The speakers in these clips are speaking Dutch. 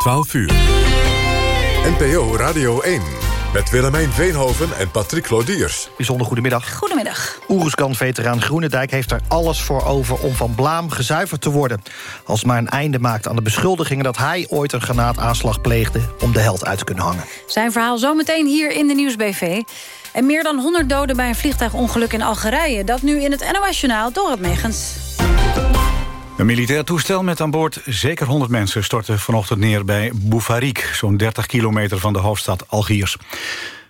12 uur. NPO Radio 1. Met Willemijn Veenhoven en Patrick Lodiers. Bijzonder goedemiddag. Goedemiddag. Oeruzkan-veteraan Groenendijk heeft er alles voor over... om van blaam gezuiverd te worden. Als maar een einde maakt aan de beschuldigingen... dat hij ooit een granaataanslag pleegde om de held uit te kunnen hangen. Zijn verhaal zometeen hier in de Nieuwsbv. En meer dan 100 doden bij een vliegtuigongeluk in Algerije. Dat nu in het NOS-journaal door het Megens. Een militair toestel met aan boord zeker 100 mensen... stortte vanochtend neer bij Boufarik, zo'n 30 kilometer van de hoofdstad Algiers.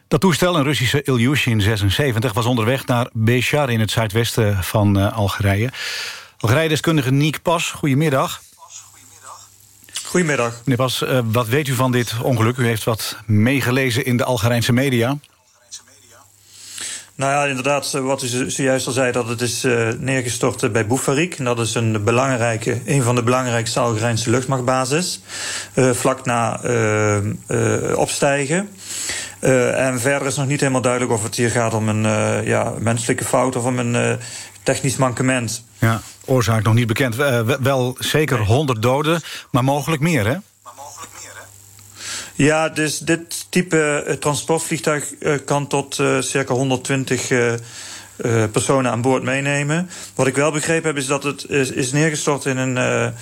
Dat toestel, een Russische Ilyushin 76, was onderweg naar Béchar... in het zuidwesten van uh, Algerije. Algerije-deskundige Niek Pas, goedemiddag. Goedemiddag. Meneer Pas, uh, wat weet u van dit ongeluk? U heeft wat meegelezen in de Algerijnse media. Nou ja, inderdaad, wat u zojuist al zei, dat het is uh, neergestort bij Boufarik. En dat is een, belangrijke, een van de belangrijkste Algerijnse luchtmachtbasis. Uh, vlak na uh, opstijgen. en verder is nog niet helemaal duidelijk of het hier gaat om een ja, menselijke fout of om een technisch mankement. Ja, oorzaak nog niet bekend. wel zeker 100 doden, maar mogelijk meer, hè? Ja, dus dit type uh, transportvliegtuig uh, kan tot uh, circa 120 personen aan boord meenemen. Wat ik wel begrepen heb is dat het is, is neergestort in een,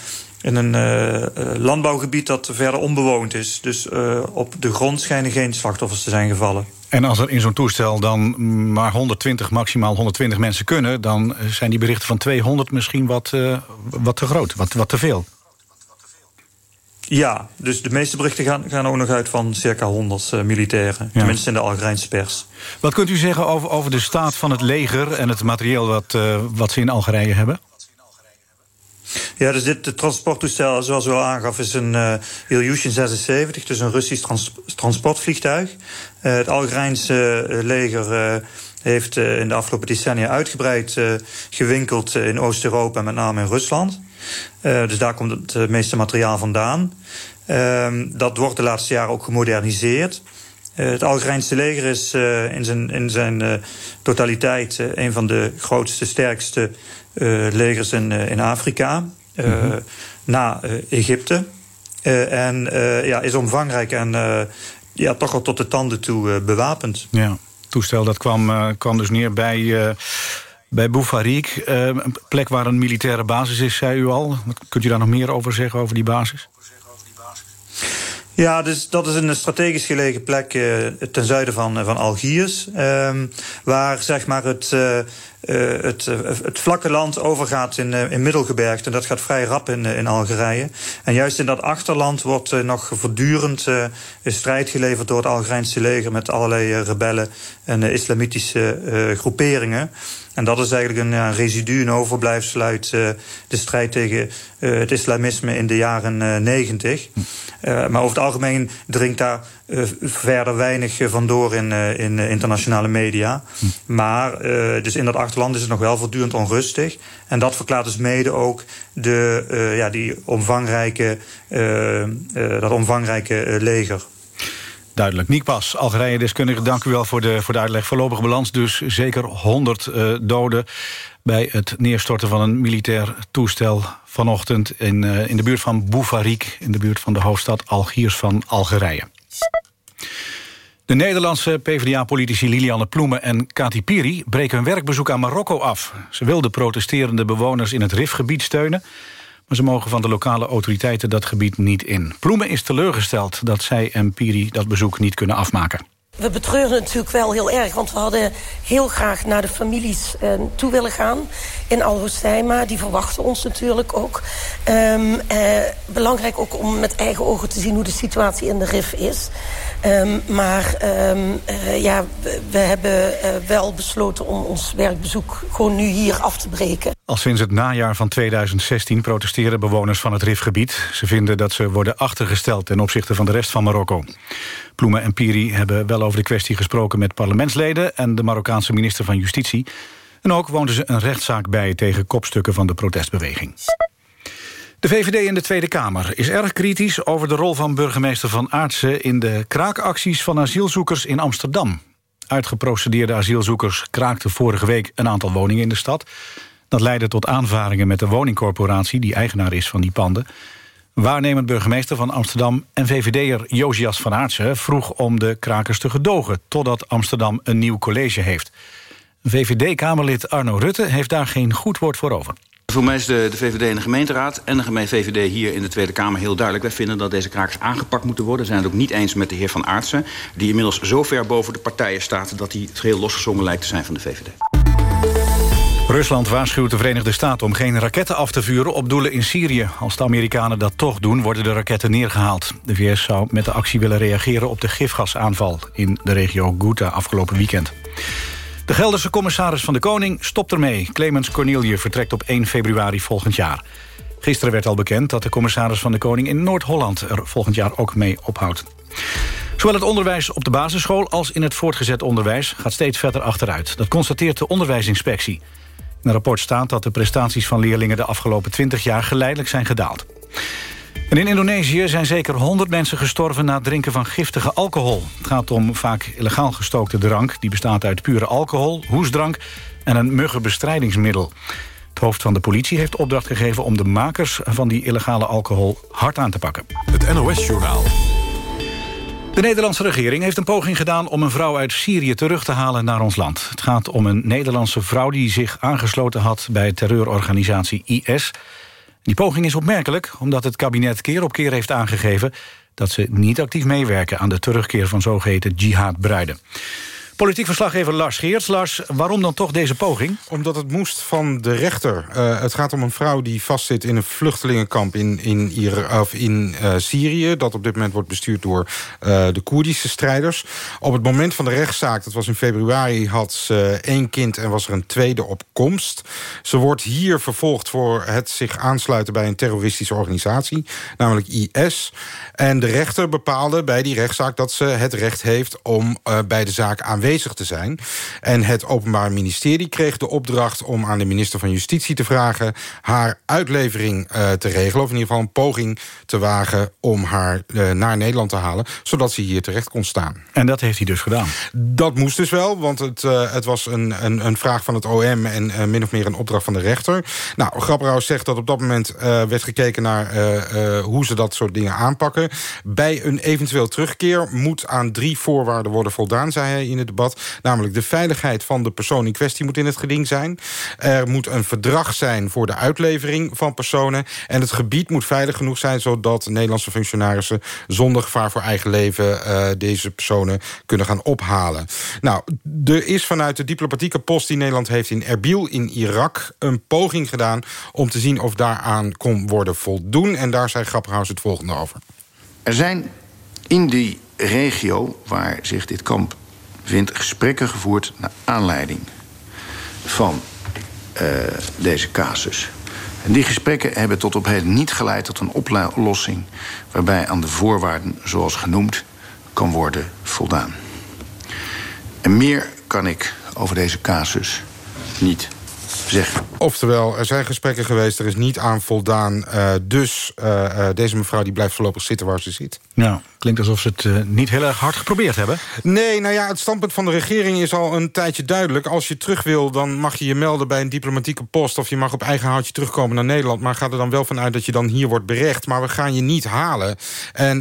in een landbouwgebied dat verder onbewoond is. Dus op de grond schijnen geen slachtoffers te zijn gevallen. En als er in zo'n toestel dan maar 120, maximaal 120 mensen kunnen... dan zijn die berichten van 200 misschien wat, wat te groot, wat, wat te veel. Ja, dus de meeste berichten gaan, gaan ook nog uit van circa 100 uh, militairen. Ja. Tenminste in de Algerijnse pers. Wat kunt u zeggen over, over de staat van het leger... en het materieel wat, uh, wat ze in Algerije hebben? Ja, dus dit transporttoestel, zoals u al aangaf, is een uh, Ilyushin 76, dus een Russisch trans transportvliegtuig. Uh, het Algerijnse uh, leger heeft in de afgelopen decennia uitgebreid gewinkeld in Oost-Europa, met name in Rusland. Uh, dus daar komt het uh, meeste materiaal vandaan. Uh, dat wordt de laatste jaren ook gemoderniseerd. Uh, het Algerijnse leger is in zijn, in zijn totaliteit een van de grootste, sterkste legers in, in Afrika. Mm -hmm. Na Egypte. en ja, is omvangrijk en ja, toch al tot de tanden toe bewapend. Ja, toestel dat kwam, kwam dus neer bij bij Boufarik, uh, een plek waar een militaire basis is, zei u al. Kunt u daar nog meer over zeggen, over die basis? Ja, dus dat is een strategisch gelegen plek uh, ten zuiden van, van Algiers. Uh, waar zeg maar het, het, het vlakke land overgaat in, in Middelgebergte. En dat gaat vrij rap in, in Algerije. En juist in dat achterland wordt nog voortdurend strijd geleverd door het Algerijnse leger... met allerlei rebellen en islamitische groeperingen. En dat is eigenlijk een ja, residu, een overblijfsel uit uh, de strijd tegen uh, het islamisme in de jaren negentig. Uh, maar over het algemeen dringt daar verder weinig van door in, in internationale media. Hm. Maar dus in dat achterland is het nog wel voortdurend onrustig. En dat verklaart dus mede ook de, ja, die omvangrijke, dat omvangrijke leger. Duidelijk. Niek Pas, Algerije-deskundige, dank u wel voor de, voor de uitleg. Voorlopige balans dus zeker 100 uh, doden... bij het neerstorten van een militair toestel vanochtend... in, uh, in de buurt van Boufarik, in de buurt van de hoofdstad Algiers van Algerije. De Nederlandse PvdA-politici Lilianne Ploemen en Kati Piri... breken hun werkbezoek aan Marokko af. Ze wilden protesterende bewoners in het RIF-gebied steunen... Maar ze mogen van de lokale autoriteiten dat gebied niet in. Ploemen is teleurgesteld dat zij en Piri dat bezoek niet kunnen afmaken. We betreuren het natuurlijk wel heel erg, want we hadden heel graag naar de families uh, toe willen gaan in Al Hoceima. Die verwachten ons natuurlijk ook. Um, uh, belangrijk ook om met eigen ogen te zien hoe de situatie in de RIF is. Um, maar um, uh, ja, we, we hebben wel besloten om ons werkbezoek gewoon nu hier af te breken. Al sinds het najaar van 2016 protesteren bewoners van het RIF-gebied. Ze vinden dat ze worden achtergesteld ten opzichte van de rest van Marokko. Ploemen en Piri hebben wel over de kwestie gesproken met parlementsleden... en de Marokkaanse minister van Justitie. En ook woonden ze een rechtszaak bij tegen kopstukken van de protestbeweging. De VVD in de Tweede Kamer is erg kritisch over de rol van burgemeester Van Aartsen... in de kraakacties van asielzoekers in Amsterdam. Uitgeprocedeerde asielzoekers kraakten vorige week een aantal woningen in de stad. Dat leidde tot aanvaringen met de woningcorporatie... die eigenaar is van die panden. Waarnemend burgemeester van Amsterdam en VVD'er Josias van Aartsen... vroeg om de krakers te gedogen totdat Amsterdam een nieuw college heeft. VVD-Kamerlid Arno Rutte heeft daar geen goed woord voor over. Voor mij is de, VVD en de gemeenteraad en de VVD hier in de Tweede Kamer heel duidelijk. Wij vinden dat deze krakers aangepakt moeten worden. We zijn het ook niet eens met de heer Van Aartsen... die inmiddels zo ver boven de partijen staat... dat hij het geheel losgezongen lijkt te zijn van de VVD. Rusland waarschuwt de Verenigde Staten om geen raketten af te vuren op doelen in Syrië. Als de Amerikanen dat toch doen, worden de raketten neergehaald. De VS zou met de actie willen reageren op de gifgasaanval in de regio Ghouta afgelopen weekend. De Gelderse commissaris van de Koning stopt ermee. Clemens Cornelie vertrekt op 1 februari volgend jaar. Gisteren werd al bekend dat de commissaris van de Koning in Noord-Holland... er volgend jaar ook mee ophoudt. Zowel het onderwijs op de basisschool als in het voortgezet onderwijs... gaat steeds verder achteruit. Dat constateert de onderwijsinspectie. In een rapport staat dat de prestaties van leerlingen... de afgelopen 20 jaar geleidelijk zijn gedaald. En in Indonesië zijn zeker 100 mensen gestorven na het drinken van giftige alcohol. Het gaat om vaak illegaal gestookte drank. Die bestaat uit pure alcohol, hoesdrank en een muggenbestrijdingsmiddel. Het hoofd van de politie heeft opdracht gegeven om de makers van die illegale alcohol hard aan te pakken. Het NOS-journaal. De Nederlandse regering heeft een poging gedaan om een vrouw uit Syrië terug te halen naar ons land. Het gaat om een Nederlandse vrouw die zich aangesloten had bij terreurorganisatie IS. Die poging is opmerkelijk omdat het kabinet keer op keer heeft aangegeven... dat ze niet actief meewerken aan de terugkeer van zogeheten jihad-bruiden. Politiek verslaggever Lars Geerts. Lars, waarom dan toch deze poging? Omdat het moest van de rechter. Uh, het gaat om een vrouw die vastzit in een vluchtelingenkamp in, in, Ier, of in uh, Syrië... dat op dit moment wordt bestuurd door uh, de Koerdische strijders. Op het moment van de rechtszaak, dat was in februari... had ze één kind en was er een tweede op komst. Ze wordt hier vervolgd voor het zich aansluiten bij een terroristische organisatie... namelijk IS. En de rechter bepaalde bij die rechtszaak dat ze het recht heeft... om bij de zaak aanwezig aanwezig te zijn. En het Openbaar Ministerie kreeg de opdracht om aan de minister van Justitie te vragen... haar uitlevering uh, te regelen, of in ieder geval een poging te wagen... om haar uh, naar Nederland te halen, zodat ze hier terecht kon staan. En dat heeft hij dus gedaan? Dat moest dus wel, want het, uh, het was een, een, een, vraag van het OM... en min of meer een opdracht van de rechter. Nou, Grapperhaus zegt dat op dat moment werd gekeken naar... hoe ze dat soort dingen aanpakken. Bij een eventueel terugkeer moet aan drie voorwaarden worden voldaan... zei hij in het Namelijk de veiligheid van de persoon in kwestie moet in het geding zijn. Er moet een verdrag zijn voor de uitlevering van personen. En het gebied moet veilig genoeg zijn... zodat Nederlandse functionarissen zonder gevaar voor eigen leven... Uh, deze personen kunnen gaan ophalen. Nou, er is vanuit de diplomatieke post die Nederland heeft in Erbil in Irak... een poging gedaan om te zien of daaraan kon worden voldoen. En daar zei Grapperhaus het volgende over. Er zijn in die regio waar zich dit kamp vindt gesprekken gevoerd naar aanleiding van uh, deze casus. En die gesprekken hebben tot op heden niet geleid tot een oplossing waarbij aan de voorwaarden, zoals genoemd, kan worden voldaan. En meer kan ik over deze casus niet zeggen. Oftewel, er zijn gesprekken geweest, er is niet aan voldaan. Uh, dus uh, deze mevrouw die blijft voorlopig zitten waar ze zit. Ja, klinkt alsof ze het niet heel erg hard geprobeerd hebben. Nee, nou ja, het standpunt van de regering is al een tijdje duidelijk. Als je terug wil, dan mag je je melden bij een diplomatieke post... of je mag op eigen houtje terugkomen naar Nederland. Maar ga er dan wel vanuit dat je dan hier wordt berecht. Maar we gaan je niet halen. En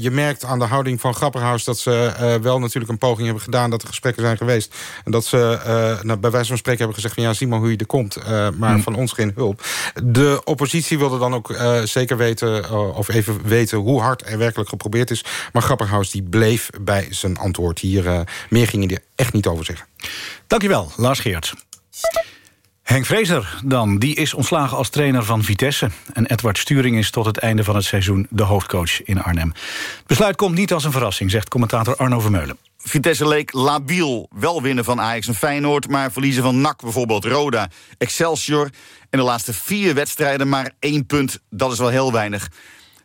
je merkt aan de houding van Grapperhaus... dat ze wel natuurlijk een poging hebben gedaan... dat er gesprekken zijn geweest. En dat ze nou, bij wijze van spreken hebben gezegd... van ja, zie maar hoe je er komt, maar hmm. van ons geen hulp. De oppositie wilde dan ook zeker weten, of even weten... hoe hard er geprobeerd is. Maar Grapperhaus die bleef bij zijn antwoord. Hier meer gingen er echt niet over zeggen. Dankjewel, Lars Geert. Henk Vrezer dan, die is ontslagen als trainer van Vitesse. En Edward Sturing is tot het einde van het seizoen de hoofdcoach in Arnhem. Het besluit komt niet als een verrassing, zegt commentator Arno Vermeulen. Vitesse leek labiel. Wel winnen van Ajax en Feyenoord, maar verliezen van NAC bijvoorbeeld. Roda, Excelsior. En de laatste vier wedstrijden maar één punt. Dat is wel heel weinig.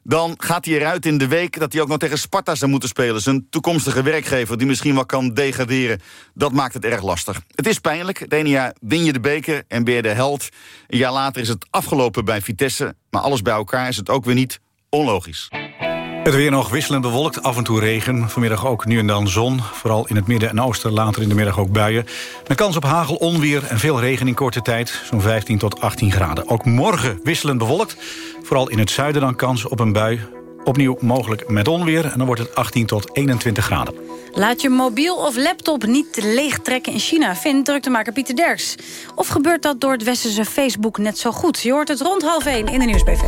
Dan gaat hij eruit in de week dat hij ook nog tegen Sparta zou moeten spelen. Zijn toekomstige werkgever die misschien wel kan degraderen. Dat maakt het erg lastig. Het is pijnlijk. Het ene jaar win je de beker en ben je de held. Een jaar later is het afgelopen bij Vitesse. Maar alles bij elkaar is het ook weer niet onlogisch. Het weer nog wisselend bewolkt, af en toe regen. Vanmiddag ook nu en dan zon. Vooral in het midden en oosten, later in de middag ook buien. Met kans op hagel, onweer en veel regen in korte tijd. Zo'n 15 tot 18 graden. Ook morgen wisselend bewolkt. Vooral in het zuiden dan kans op een bui. Opnieuw mogelijk met onweer en dan wordt het 18 tot 21 graden. Laat je mobiel of laptop niet leegtrekken in China, vindt druktemaker Pieter Derks. Of gebeurt dat door het westerse Facebook net zo goed? Je hoort het rond half 1 in de Nieuwsbv.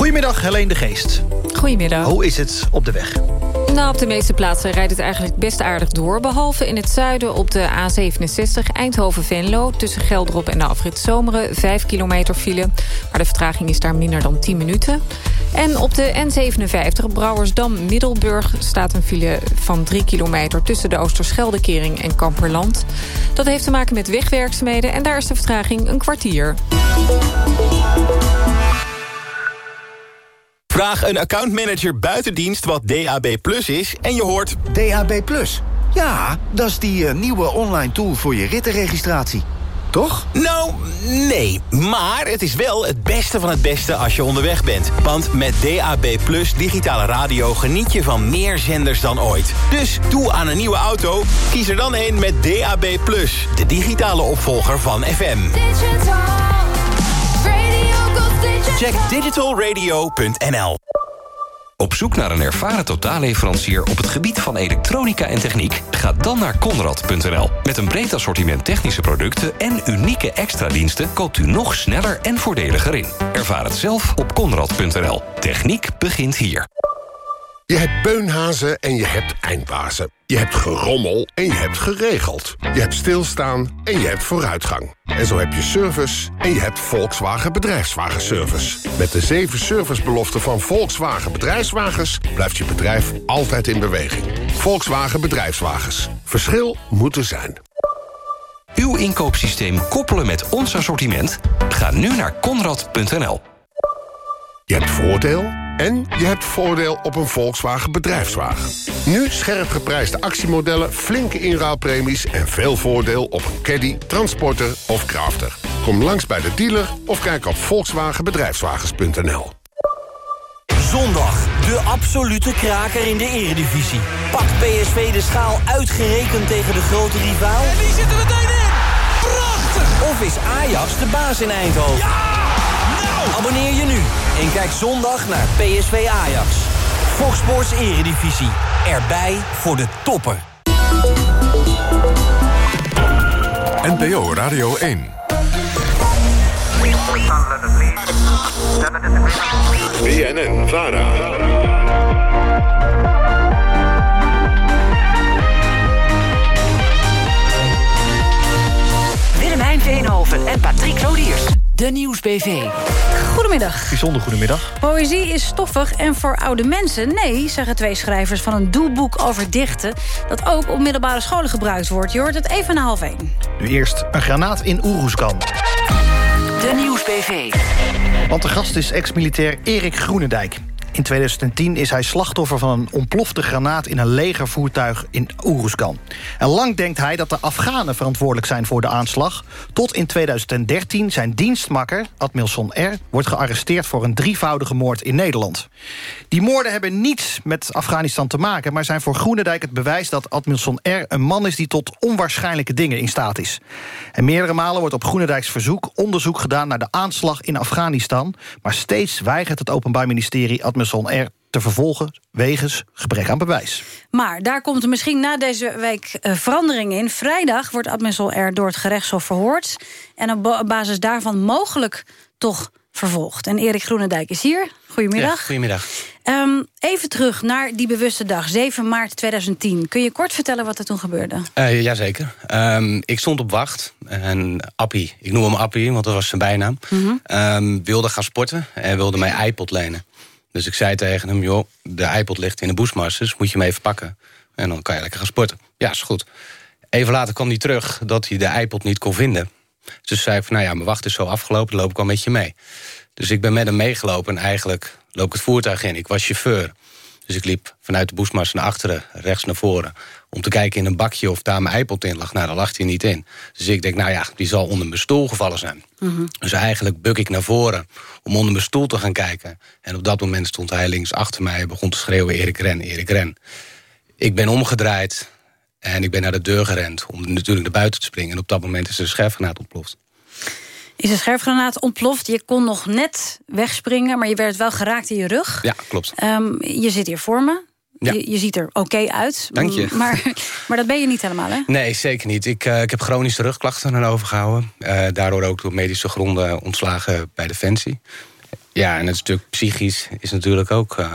Goedemiddag, Helene de Geest. Goedemiddag. Hoe is het op de weg? Nou, op de meeste plaatsen rijdt het eigenlijk best aardig door. Behalve in het zuiden op de A67 Eindhoven-Venlo... tussen Geldrop en de afrit Zomeren, 5 kilometer file. Maar de vertraging is daar minder dan 10 minuten. En op de N57 Brouwersdam-Middelburg staat een file van 3 kilometer... tussen de Oosterscheldekering en Kamperland. Dat heeft te maken met wegwerkzaamheden en daar is de vertraging een kwartier. Vraag een accountmanager buitendienst wat DAB Plus is en je hoort... DAB Plus? Ja, dat is die uh, nieuwe online tool voor je rittenregistratie. Toch? Nou, nee. Maar het is wel het beste van het beste als je onderweg bent. Want met DAB Plus digitale radio geniet je van meer zenders dan ooit. Dus toe aan een nieuwe auto, kies er dan een met DAB Plus. De digitale opvolger van FM. Check digitalradio.nl Op zoek naar een ervaren totaalleverancier op het gebied van elektronica en techniek? Ga dan naar Conrad.nl. Met een breed assortiment technische producten en unieke extra diensten koopt u nog sneller en voordeliger in. Ervaar het zelf op Conrad.nl. Techniek begint hier. Je hebt beunhazen en je hebt eindbazen. Je hebt gerommel en je hebt geregeld. Je hebt stilstaan en je hebt vooruitgang. En zo heb je service en je hebt Volkswagen Bedrijfswagenservice. Met de zeven servicebeloften van Volkswagen Bedrijfswagens... blijft je bedrijf altijd in beweging. Volkswagen Bedrijfswagens. Verschil moet er zijn. Uw inkoopsysteem koppelen met ons assortiment? Ga nu naar Conrad.nl. Je hebt voordeel en je hebt voordeel op een Volkswagen bedrijfswagen. Nu scherp geprijsde actiemodellen, flinke inruilpremies... en veel voordeel op een caddy, transporter of crafter. Kom langs bij de dealer of kijk op volkswagenbedrijfswagens.nl. Zondag, de absolute kraker in de eredivisie. Pak PSV de schaal uitgerekend tegen de grote rivaal? En die zitten meteen in! Prachtig! Of is Ajax de baas in Eindhoven? Ja! Nou! Abonneer je nu en kijk zondag naar PSV Ajax. Fox Sports Eredivisie. Erbij voor de toppen. NPO Radio 1. BNN Vara. Willemijn Veenhoven en Patrick Lodiers. De Nieuwsbv. Goedemiddag. Bijzonder goedemiddag. Poëzie is stoffig en voor oude mensen? Nee, zeggen twee schrijvers van een doelboek over dichten... dat ook op middelbare scholen gebruikt wordt. Je hoort het even na half één. Nu eerst een granaat in Oeroeskan. De Nieuwsbv. Want de gast is ex-militair Erik Groenendijk. In 2010 is hij slachtoffer van een ontplofte granaat... in een legervoertuig in Oeruzgan. En lang denkt hij dat de Afghanen verantwoordelijk zijn voor de aanslag... tot in 2013 zijn dienstmakker, Admilson R... wordt gearresteerd voor een drievoudige moord in Nederland. Die moorden hebben niets met Afghanistan te maken... maar zijn voor Groenendijk het bewijs dat Admilson R... een man is die tot onwaarschijnlijke dingen in staat is. En meerdere malen wordt op Groenendijks verzoek... onderzoek gedaan naar de aanslag in Afghanistan... maar steeds weigert het Openbaar Ministerie... Admilson R te vervolgen wegens gebrek aan bewijs. Maar daar komt er misschien na deze week uh, verandering in. Vrijdag wordt Admissel R door het gerechtshof verhoord... en op basis daarvan mogelijk toch vervolgd. En Erik Groenendijk is hier. Goedemiddag. Ja, goedemiddag. Um, even terug naar die bewuste dag, 7 maart 2010. Kun je kort vertellen wat er toen gebeurde? Uh, jazeker. Um, ik stond op wacht en Appie, ik noem hem Appie, want dat was zijn bijnaam... Mm -hmm. um, wilde gaan sporten en wilde mij iPod lenen. Dus ik zei tegen hem, joh, de iPod ligt in de Bushmasters, dus moet je hem even pakken. En dan kan je lekker gaan sporten. Ja, is goed. Even later kwam hij terug dat hij de iPod niet kon vinden. Dus zei van, nou ja, mijn wacht is zo afgelopen, loop ik wel met je mee. Dus ik ben met hem meegelopen en eigenlijk loop ik het voertuig in. Ik was chauffeur. Dus ik liep vanuit de Bushmasters naar achteren, rechts naar voren... om te kijken in een bakje of daar mijn iPod in lag. Nou, daar lag hij niet in. Dus ik denk, nou ja, die zal onder mijn stoel gevallen zijn. Mm -hmm. Dus eigenlijk buk ik naar voren om onder mijn stoel te gaan kijken. En op dat moment stond hij links achter mij... en begon te schreeuwen, Erik Ren, Erik Ren. Ik ben omgedraaid en ik ben naar de deur gerend... om natuurlijk naar buiten te springen. En op dat moment is een scherfgranaat ontploft. Is een scherfgranaat ontploft. Je kon nog net wegspringen, maar je werd wel geraakt in je rug. Ja, klopt. Ehm, je zit hier voor me. Ja. Je, je ziet er oké uit. Dank je. Maar, maar dat ben je niet helemaal, hè? Nee, zeker niet. Ik, eh, ik heb chronische rugklachten aan overgehouden. Eh, daardoor ook door medische gronden ontslagen bij Defensie. Ja, en het stuk psychisch is natuurlijk ook eh,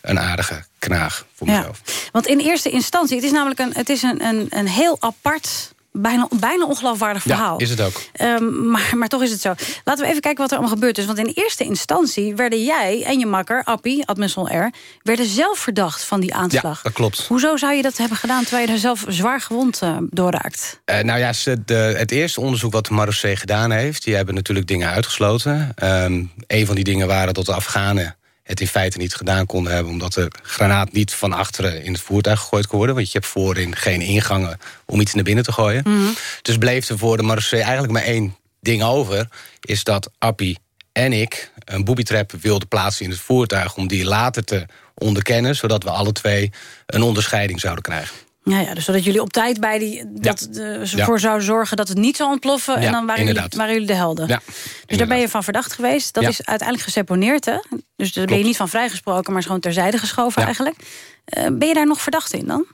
een aardige knaag voor Ja. mezelf. Want in eerste instantie, het is namelijk een, het is een, een, een heel apart, bijna, bijna ongeloofwaardig verhaal. Ja, is het ook. Ehm, maar, maar toch is het zo. Laten we even kijken wat er allemaal gebeurd is. Want in eerste instantie werden jij en je makker, Appie, Admissel R... werden zelf verdacht van die aanslag. Ja, dat klopt. Hoezo zou je dat hebben gedaan terwijl je er zelf zwaar gewond eh, door raakt? Eh, nou ja, de, het eerste onderzoek wat de Marocé gedaan heeft... die hebben natuurlijk dingen uitgesloten. Ehm een van die dingen waren dat de Afghanen het in feite niet gedaan konden hebben... omdat de granaat niet van achteren in het voertuig gegooid kon worden. Want je hebt voorin geen ingangen om iets naar binnen te gooien. Dus bleef er voor de Marocé eigenlijk maar één ding over... is dat Appie en ik een booby-trap wilden plaatsen in het voertuig... om die later te onderkennen... zodat we alle twee een onderscheiding zouden krijgen. Ja, ja, dus zodat jullie op tijd bij die, dat, eh, Ja. ervoor zouden zorgen dat het niet zou ontploffen. en Ja, dan waren jullie, waren jullie de helden. Ja, dus daar ben je van verdacht geweest. Dat Ja. is uiteindelijk geseponeerd, hè? Dus daar ben je niet van vrijgesproken, maar is gewoon terzijde geschoven Ja. eigenlijk. Eh, ben je daar nog verdacht in dan?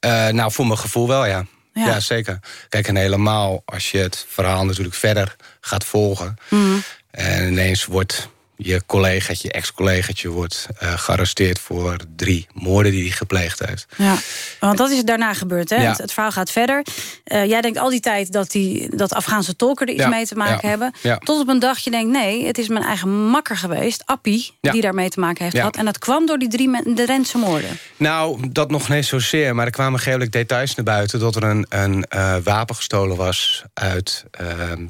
Eh, nou, voor mijn gevoel wel, ja. Ja. ja. zeker. Kijk, en helemaal als je het verhaal natuurlijk verder gaat volgen... Mhm. en ineens wordt je collegaatje, je ex-collegaatje... wordt eh, gearresteerd voor drie moorden die hij gepleegd heeft. Ja, want dat is daarna gebeurd. Hè? Ja. Het, het verhaal gaat verder. Eh, jij denkt al die tijd dat die dat Afghaanse tolken er iets Ja, mee te maken ja, hebben. ja. Tot op een dag je denkt, nee, het is mijn eigen makker geweest, Appie, die daarmee te maken heeft gehad. En dat kwam door die drie de Rentse moorden. Nou, dat nog niet zozeer, maar er kwamen gelukkig details naar buiten... dat er een, een eh, wapen gestolen was uit ehm,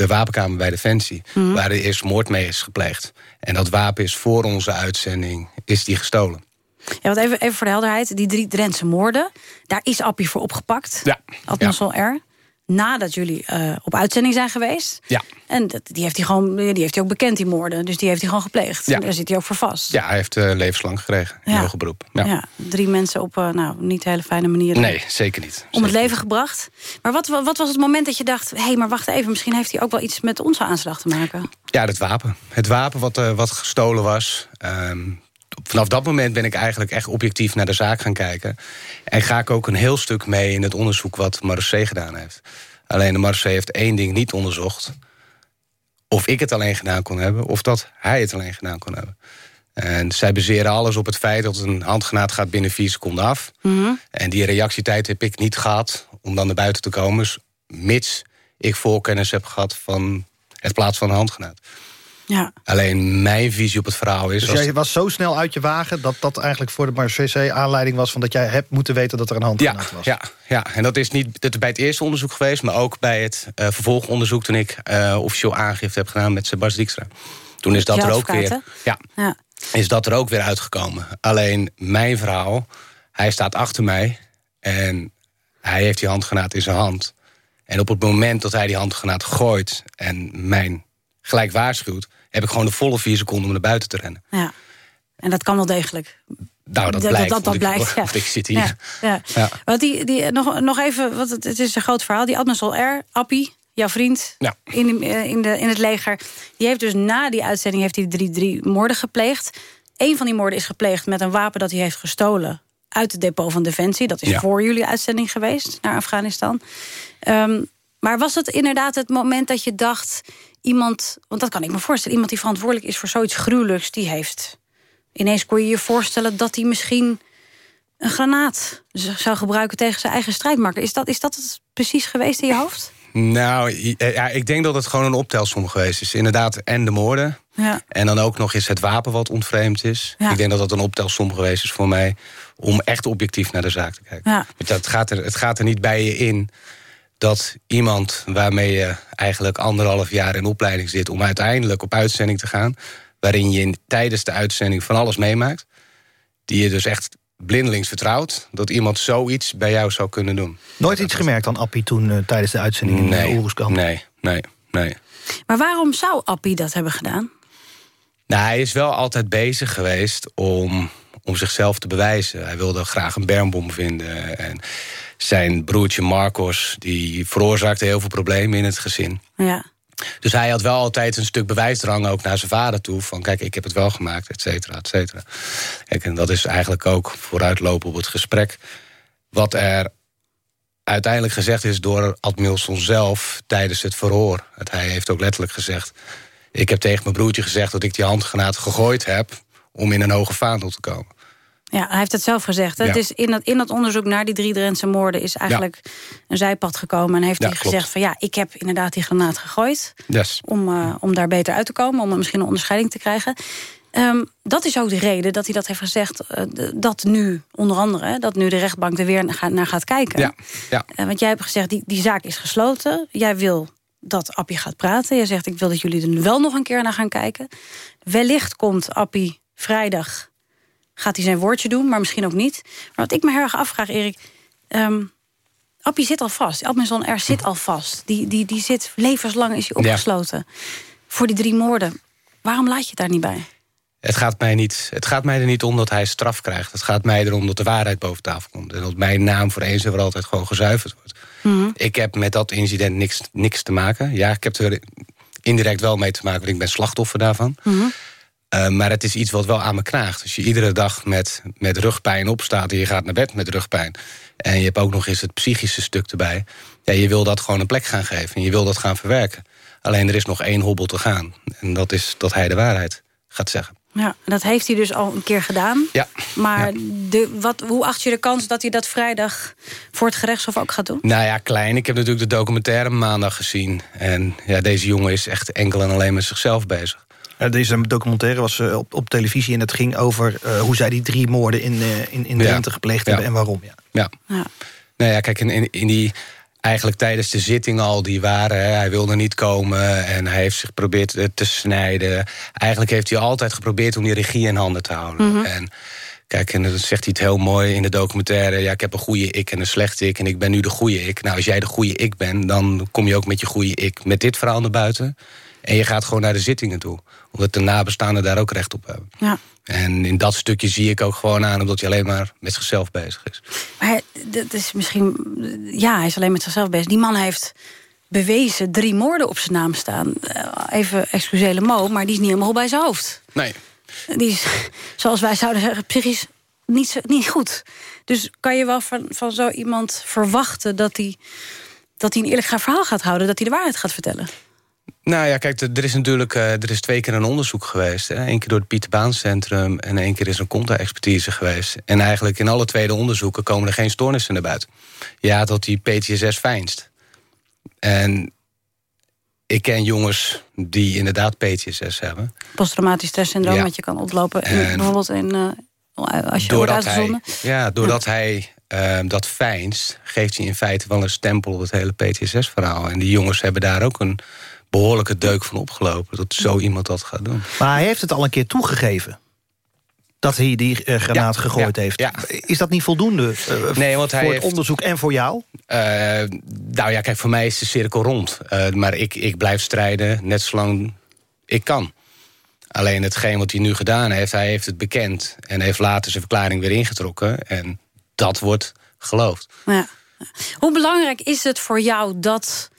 de wapenkamer bij Defensie... Mhm. waar de eerste moord mee is gepleegd. En dat wapen is voor onze uitzending is die gestolen. Ja, want even, even voor de helderheid, die drie Drentse moorden, daar is Appie voor opgepakt. Ja. Admissel R. Nadat jullie eh, op uitzending zijn geweest. Ja. En dat, die heeft hij gewoon, die heeft hij ook bekend, die moorden. Dus die heeft hij gewoon gepleegd. Ja. Daar zit hij ook voor vast. Ja, hij heeft eh, levenslang gekregen Ja. hoger beroep. Ja. Ja, drie mensen op eh, nou, niet hele fijne manieren. Nee, zeker niet. Om het leven gebracht. Maar wat, wat was het moment dat je dacht... hé, hey, maar wacht even, misschien heeft hij ook wel iets met onze aanslag te maken? Ja, dat wapen. Het wapen wat, wat gestolen was. ehm, vanaf dat moment ben ik eigenlijk echt objectief naar de zaak gaan kijken. En ga ik ook een heel stuk mee in het onderzoek wat Marseille gedaan heeft. Alleen de Marseille heeft één ding niet onderzocht. Of ik het alleen gedaan kon hebben, of dat hij het alleen gedaan kon hebben. En zij baseren alles op het feit dat een handgranaat gaat binnen vier seconden af. En die reactietijd heb ik niet gehad om dan naar buiten te komen. Mits ik voorkennis heb gehad van het plaatsen van een handgranaat. Ja. Alleen mijn visie op het verhaal is... Dus als- jij was zo snel uit je wagen... dat dat eigenlijk voor de Marseille aanleiding was... van dat jij hebt moeten weten dat er een handgranaat was. Ja, ja, en dat is niet dat is bij het eerste onderzoek geweest... maar ook bij het eh, vervolgonderzoek toen ik eh, officieel aangifte heb gedaan... met Sebas Dijkstra. Toen is dat Je er ook weer... Ja, Ja. is dat er ook weer uitgekomen. Alleen mijn verhaal, hij staat achter mij... en hij heeft die handgranaat in zijn hand. En op het moment dat hij die handgranaat gooit... en mijn gelijk waarschuwt... heb ik gewoon de volle vier seconden om naar buiten te rennen. ja. En dat kan wel degelijk. Nou, dat Dat- blijkt. dat- ik- blijkt, ja. want Ik zit hier. Ja, ja. Want die, die, nog, nog even, want het, is een groot verhaal. Die Admissel R, Appie, jouw vriend in, de, eh, in, de, in het leger... die heeft dus na die uitzending heeft hij drie, drie moorden gepleegd. Eén van die moorden is gepleegd met een wapen dat hij heeft gestolen... uit het depot van Defensie. Dat is voor jullie uitzending geweest naar Afghanistan. Ehm, maar was het inderdaad het moment dat je dacht... iemand, want dat kan ik me voorstellen... iemand die verantwoordelijk is voor zoiets gruwelijks... die heeft... ineens kon je je voorstellen dat hij misschien een granaat zou gebruiken tegen zijn eigen strijdmakker. Is dat, is dat het precies geweest in je hoofd? Nou, ja, ik denk dat het gewoon een optelsom geweest is. Inderdaad, en de moorden. Ja. En dan ook nog eens het wapen wat ontvreemd is. Ja. Ik denk dat dat een optelsom geweest is voor mij... om echt objectief naar de zaak te kijken. Ja. Want dat gaat er, het gaat er niet bij je in dat iemand waarmee je eigenlijk anderhalf jaar in opleiding zit... om uiteindelijk op uitzending te gaan... waarin je in, tijdens de uitzending van alles meemaakt... die je dus echt blindelings vertrouwt... dat iemand zoiets bij jou zou kunnen doen. Nooit iets gemerkt aan Appie toen eh, tijdens de uitzending in Nee, nee. Oeruzkan? nee, nee, nee. Maar waarom zou Appie dat hebben gedaan? Nou, hij is wel altijd bezig geweest om, om zichzelf te bewijzen. Hij wilde graag een bermbom vinden. En zijn broertje Marcos, die veroorzaakte heel veel problemen in het gezin. Ja. Dus hij had wel altijd een stuk bewijsdrang ook naar zijn vader toe. Van kijk, ik heb het wel gemaakt, et cetera, et cetera. Kijk, en dat is eigenlijk ook vooruitlopen op het gesprek. Wat er uiteindelijk gezegd is door Admilson zelf tijdens het verhoor. Hij heeft ook letterlijk gezegd... ik heb tegen mijn broertje gezegd dat ik die handgranaat gegooid heb... om in een hoge vaandel te komen. Ja, hij heeft het zelf gezegd. hè? Ja. Het is in, dat, in dat onderzoek naar die drie Drentse moorden... is eigenlijk een zijpad gekomen. En heeft Ja, hij klopt. gezegd van ja, ik heb inderdaad die granaat gegooid... Yes. om, eh, om daar beter uit te komen, om misschien een onderscheiding te krijgen. Ehm, dat is ook de reden dat hij dat heeft gezegd... eh, dat nu, onder andere, dat nu de rechtbank er weer naar, naar gaat kijken. Ja, ja. Eh, want jij hebt gezegd, die, die zaak is gesloten. Jij wil dat Appie gaat praten. Jij zegt, ik wil dat jullie er wel nog een keer naar gaan kijken. Wellicht komt Appie vrijdag, gaat hij zijn woordje doen... maar misschien ook niet. Maar wat ik me heel erg afvraag, Erik... Appie zit al vast. Adminson R zit al vast. Die, die, die zit levenslang is hij Ja. opgesloten. Voor die drie moorden. Waarom laat je het daar niet bij? Het gaat, mij niet, het gaat mij er niet om dat hij straf krijgt. Het gaat mij erom dat de waarheid boven tafel komt. En dat mijn naam voor eens en voor altijd gewoon gezuiverd wordt. Ik heb met dat incident niks, niks te maken. Ja, ik heb er indirect wel mee te maken, want ik ben slachtoffer daarvan. Uh, maar het is iets wat wel aan me knaagt. Als je iedere dag met, met rugpijn opstaat en je gaat naar bed met rugpijn... en je hebt ook nog eens het psychische stuk erbij... Ja, je wil dat gewoon een plek gaan geven en je wil dat gaan verwerken. Alleen er is nog één hobbel te gaan. En dat is dat hij de waarheid gaat zeggen. Ja, dat heeft hij dus al een keer gedaan. Ja. Maar de, wat, hoe acht je de kans dat hij dat vrijdag voor het gerechtshof ook gaat doen? Nou ja, klein. Ik heb natuurlijk de documentaire maandag gezien. En ja, deze jongen is echt enkel en alleen met zichzelf bezig. Deze documentaire was uh, op, op televisie en het ging over uh, hoe zij die drie moorden in, in, in Drenthe ja. gepleegd hebben en waarom. Ja. Ja. ja. Nou ja, kijk, in, in, in die eigenlijk tijdens de zitting al die waren. Hè, hij wilde niet komen en hij heeft zich geprobeerd te snijden. Eigenlijk heeft hij altijd geprobeerd om die regie in handen te houden. Mm -hmm. En kijk, en dan zegt hij het heel mooi in de documentaire... ja, ik heb een goede ik en een slechte ik en ik ben nu de goede ik. Nou, als jij de goede ik bent, dan kom je ook met je goede ik... met dit verhaal naar buiten en je gaat gewoon naar de zittingen toe. Omdat de nabestaanden daar ook recht op hebben. Ja. En in dat stukje zie ik ook gewoon aan... omdat hij alleen maar met zichzelf bezig is. Maar dat is misschien... Ja, hij is alleen met zichzelf bezig. Die man heeft bewezen drie moorden op zijn naam staan. Uh, even excusele mo, maar die is niet helemaal bij zijn hoofd. Nee. Die is, zoals wij zouden zeggen, psychisch niet, zo, niet goed. Dus kan je wel van, van zo iemand verwachten... dat hij, dat hij een eerlijk verhaal gaat houden... dat hij de waarheid gaat vertellen? Nou ja, kijk, er is natuurlijk uh, er is twee keer een onderzoek geweest. Hè? Eén keer door het Pieter Baan Centrum en één keer is een conta-expertise geweest. En eigenlijk in alle tweede onderzoeken komen er geen stoornissen naar buiten. Ja, tot die PTSS fijnst. En ik ken jongens die inderdaad PTSS hebben. Posttraumatisch stresssyndroom, ja. wat je kan oplopen. In, bijvoorbeeld in, uh, als je wordt uitgezonden. Hij, ja, doordat ja. hij uh, dat fijnst, geeft hij in feite wel een stempel op het hele PTSS-verhaal. En die jongens hebben daar ook een behoorlijke deuk van opgelopen... dat zo iemand dat gaat doen. Maar hij heeft het al een keer toegegeven dat hij die uh, granaat ja, gegooid ja, heeft. Ja. Is dat niet voldoende uh, nee, want hij voor heeft, het onderzoek en voor jou? Uh, nou ja, kijk, voor mij is de cirkel rond. maar ik, ik blijf strijden net zolang ik kan. Alleen hetgeen wat hij nu gedaan heeft, hij heeft het bekend... en heeft later zijn verklaring weer ingetrokken. En dat wordt geloofd. Ja. Hoe belangrijk is het voor jou dat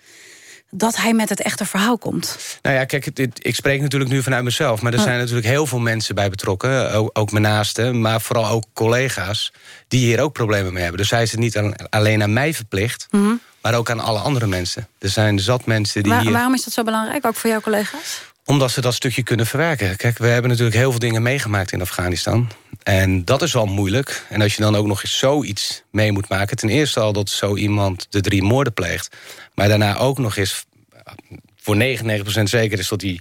dat hij met het echte verhaal komt. Nou ja, kijk, dit, ik spreek natuurlijk nu vanuit mezelf... maar er zijn natuurlijk heel veel mensen bij betrokken. Ook, ook mijn naasten, maar vooral ook collega's... die hier ook problemen mee hebben. Dus hij is het niet aan, alleen aan mij verplicht... Mm -hmm. maar ook aan alle andere mensen. Er zijn zat mensen die Waar, hier... Waarom is dat zo belangrijk, ook voor jouw collega's? Omdat ze dat stukje kunnen verwerken. Kijk, we hebben natuurlijk heel veel dingen meegemaakt in Afghanistan. En dat is al moeilijk. En als je dan ook nog eens zoiets mee moet maken... ten eerste al dat zo iemand de drie moorden pleegt... maar daarna ook nog eens voor 99% zeker is dat hij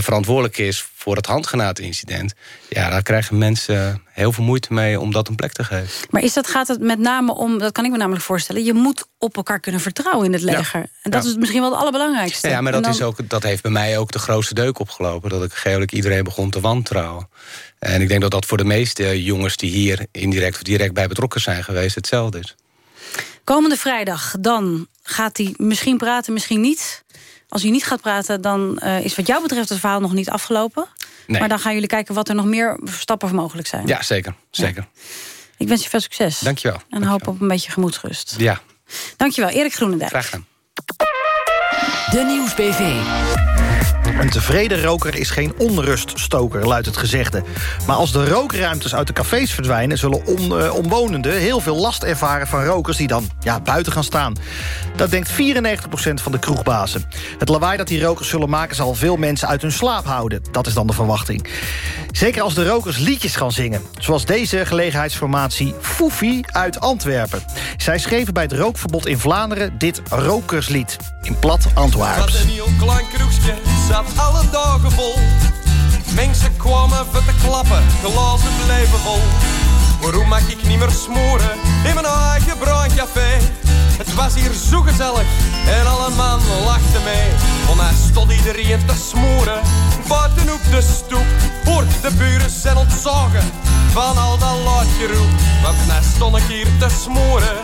verantwoordelijk is voor het handgranaatincident. Ja, daar krijgen mensen heel veel moeite mee om dat een plek te geven. Maar is dat, gaat het met name om, dat kan ik me namelijk voorstellen... je moet op elkaar kunnen vertrouwen in het leger. Ja. En dat ja. is misschien wel het allerbelangrijkste. Ja, maar dat, dan... is ook, dat heeft bij mij ook de grootste deuk opgelopen. Dat ik gelukkig iedereen begon te wantrouwen. En ik denk dat dat voor de meeste jongens die hier indirect of direct bij betrokken zijn geweest... hetzelfde is. Komende vrijdag, dan gaat hij misschien praten, misschien niet. Als hij niet gaat praten, dan uh, is wat jou betreft het verhaal nog niet afgelopen. Nee. Maar dan gaan jullie kijken wat er nog meer stappen mogelijk zijn. Ja, zeker. zeker. Ja. Ik wens je veel succes. Dankjewel. En Dankjewel. hoop op een beetje gemoedsrust. Ja. Dankjewel, Erik Groenendijk. Graag gedaan. De Nieuwsbv. Een tevreden roker is geen onruststoker, luidt het gezegde. Maar als de rookruimtes uit de cafés verdwijnen... zullen eh, omwonenden heel veel last ervaren van rokers... die dan ja, buiten gaan staan. Dat denkt 94% van de kroegbazen. Het lawaai dat die rokers zullen maken... zal veel mensen uit hun slaap houden. Dat is dan de verwachting. Zeker als de rokers liedjes gaan zingen. Zoals deze gelegenheidsformatie Foefie uit Antwerpen. Zij schreven bij het rookverbod in Vlaanderen dit rokerslied. In plat Antwerps. Zat alle dagen vol. Mensen kwamen voor te klappen, glazen bleven vol. Waarom mag ik niet meer smoren in mijn eigen brandcafé? Het was hier zo gezellig en alle mannen lachten mee. Hij stond iedereen te smoren, buiten op de stoep. Hoort de buren zijn ontzagen van al dat luidgeroep. Want hij stond ik hier te smoren,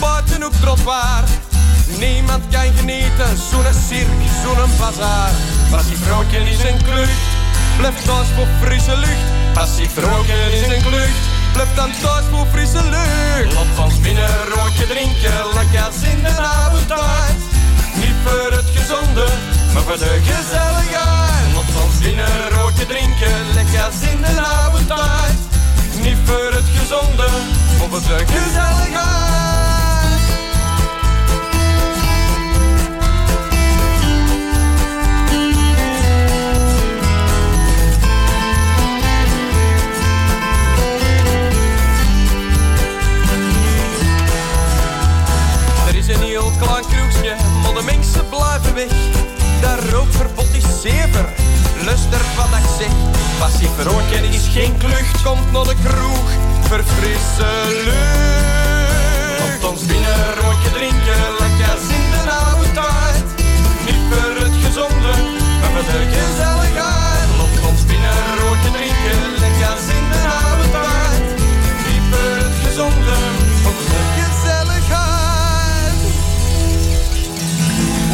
buiten op trottoir. Niemand kan genieten, zo'n cirk, zo'n bazaar. Passief roken is een klucht, blijf thuis voor frisse lucht. Passief roken is een klucht, blijf dan thuis voor frisse lucht. Laat ons binnen roodje drinken, lekker als in de avondtijd. Niet voor het gezonde, maar voor de gezelligheid. Laat ons binnen roodje drinken, lekker als in de avondtijd. Niet voor het gezonde, maar voor de gezelligheid. Zever, luister wat ik zeg. Passief roken is geen klucht, komt naar de kroeg, verfrisse lucht. Laat ons binnen roodje drinken, lekker in de oude tijd. Niet voor het gezonde, maar voor de gezelligheid. Laat ons binnen roodje drinken, lekker in de oude tijd. Niet voor het gezonde, maar voor de gezelligheid.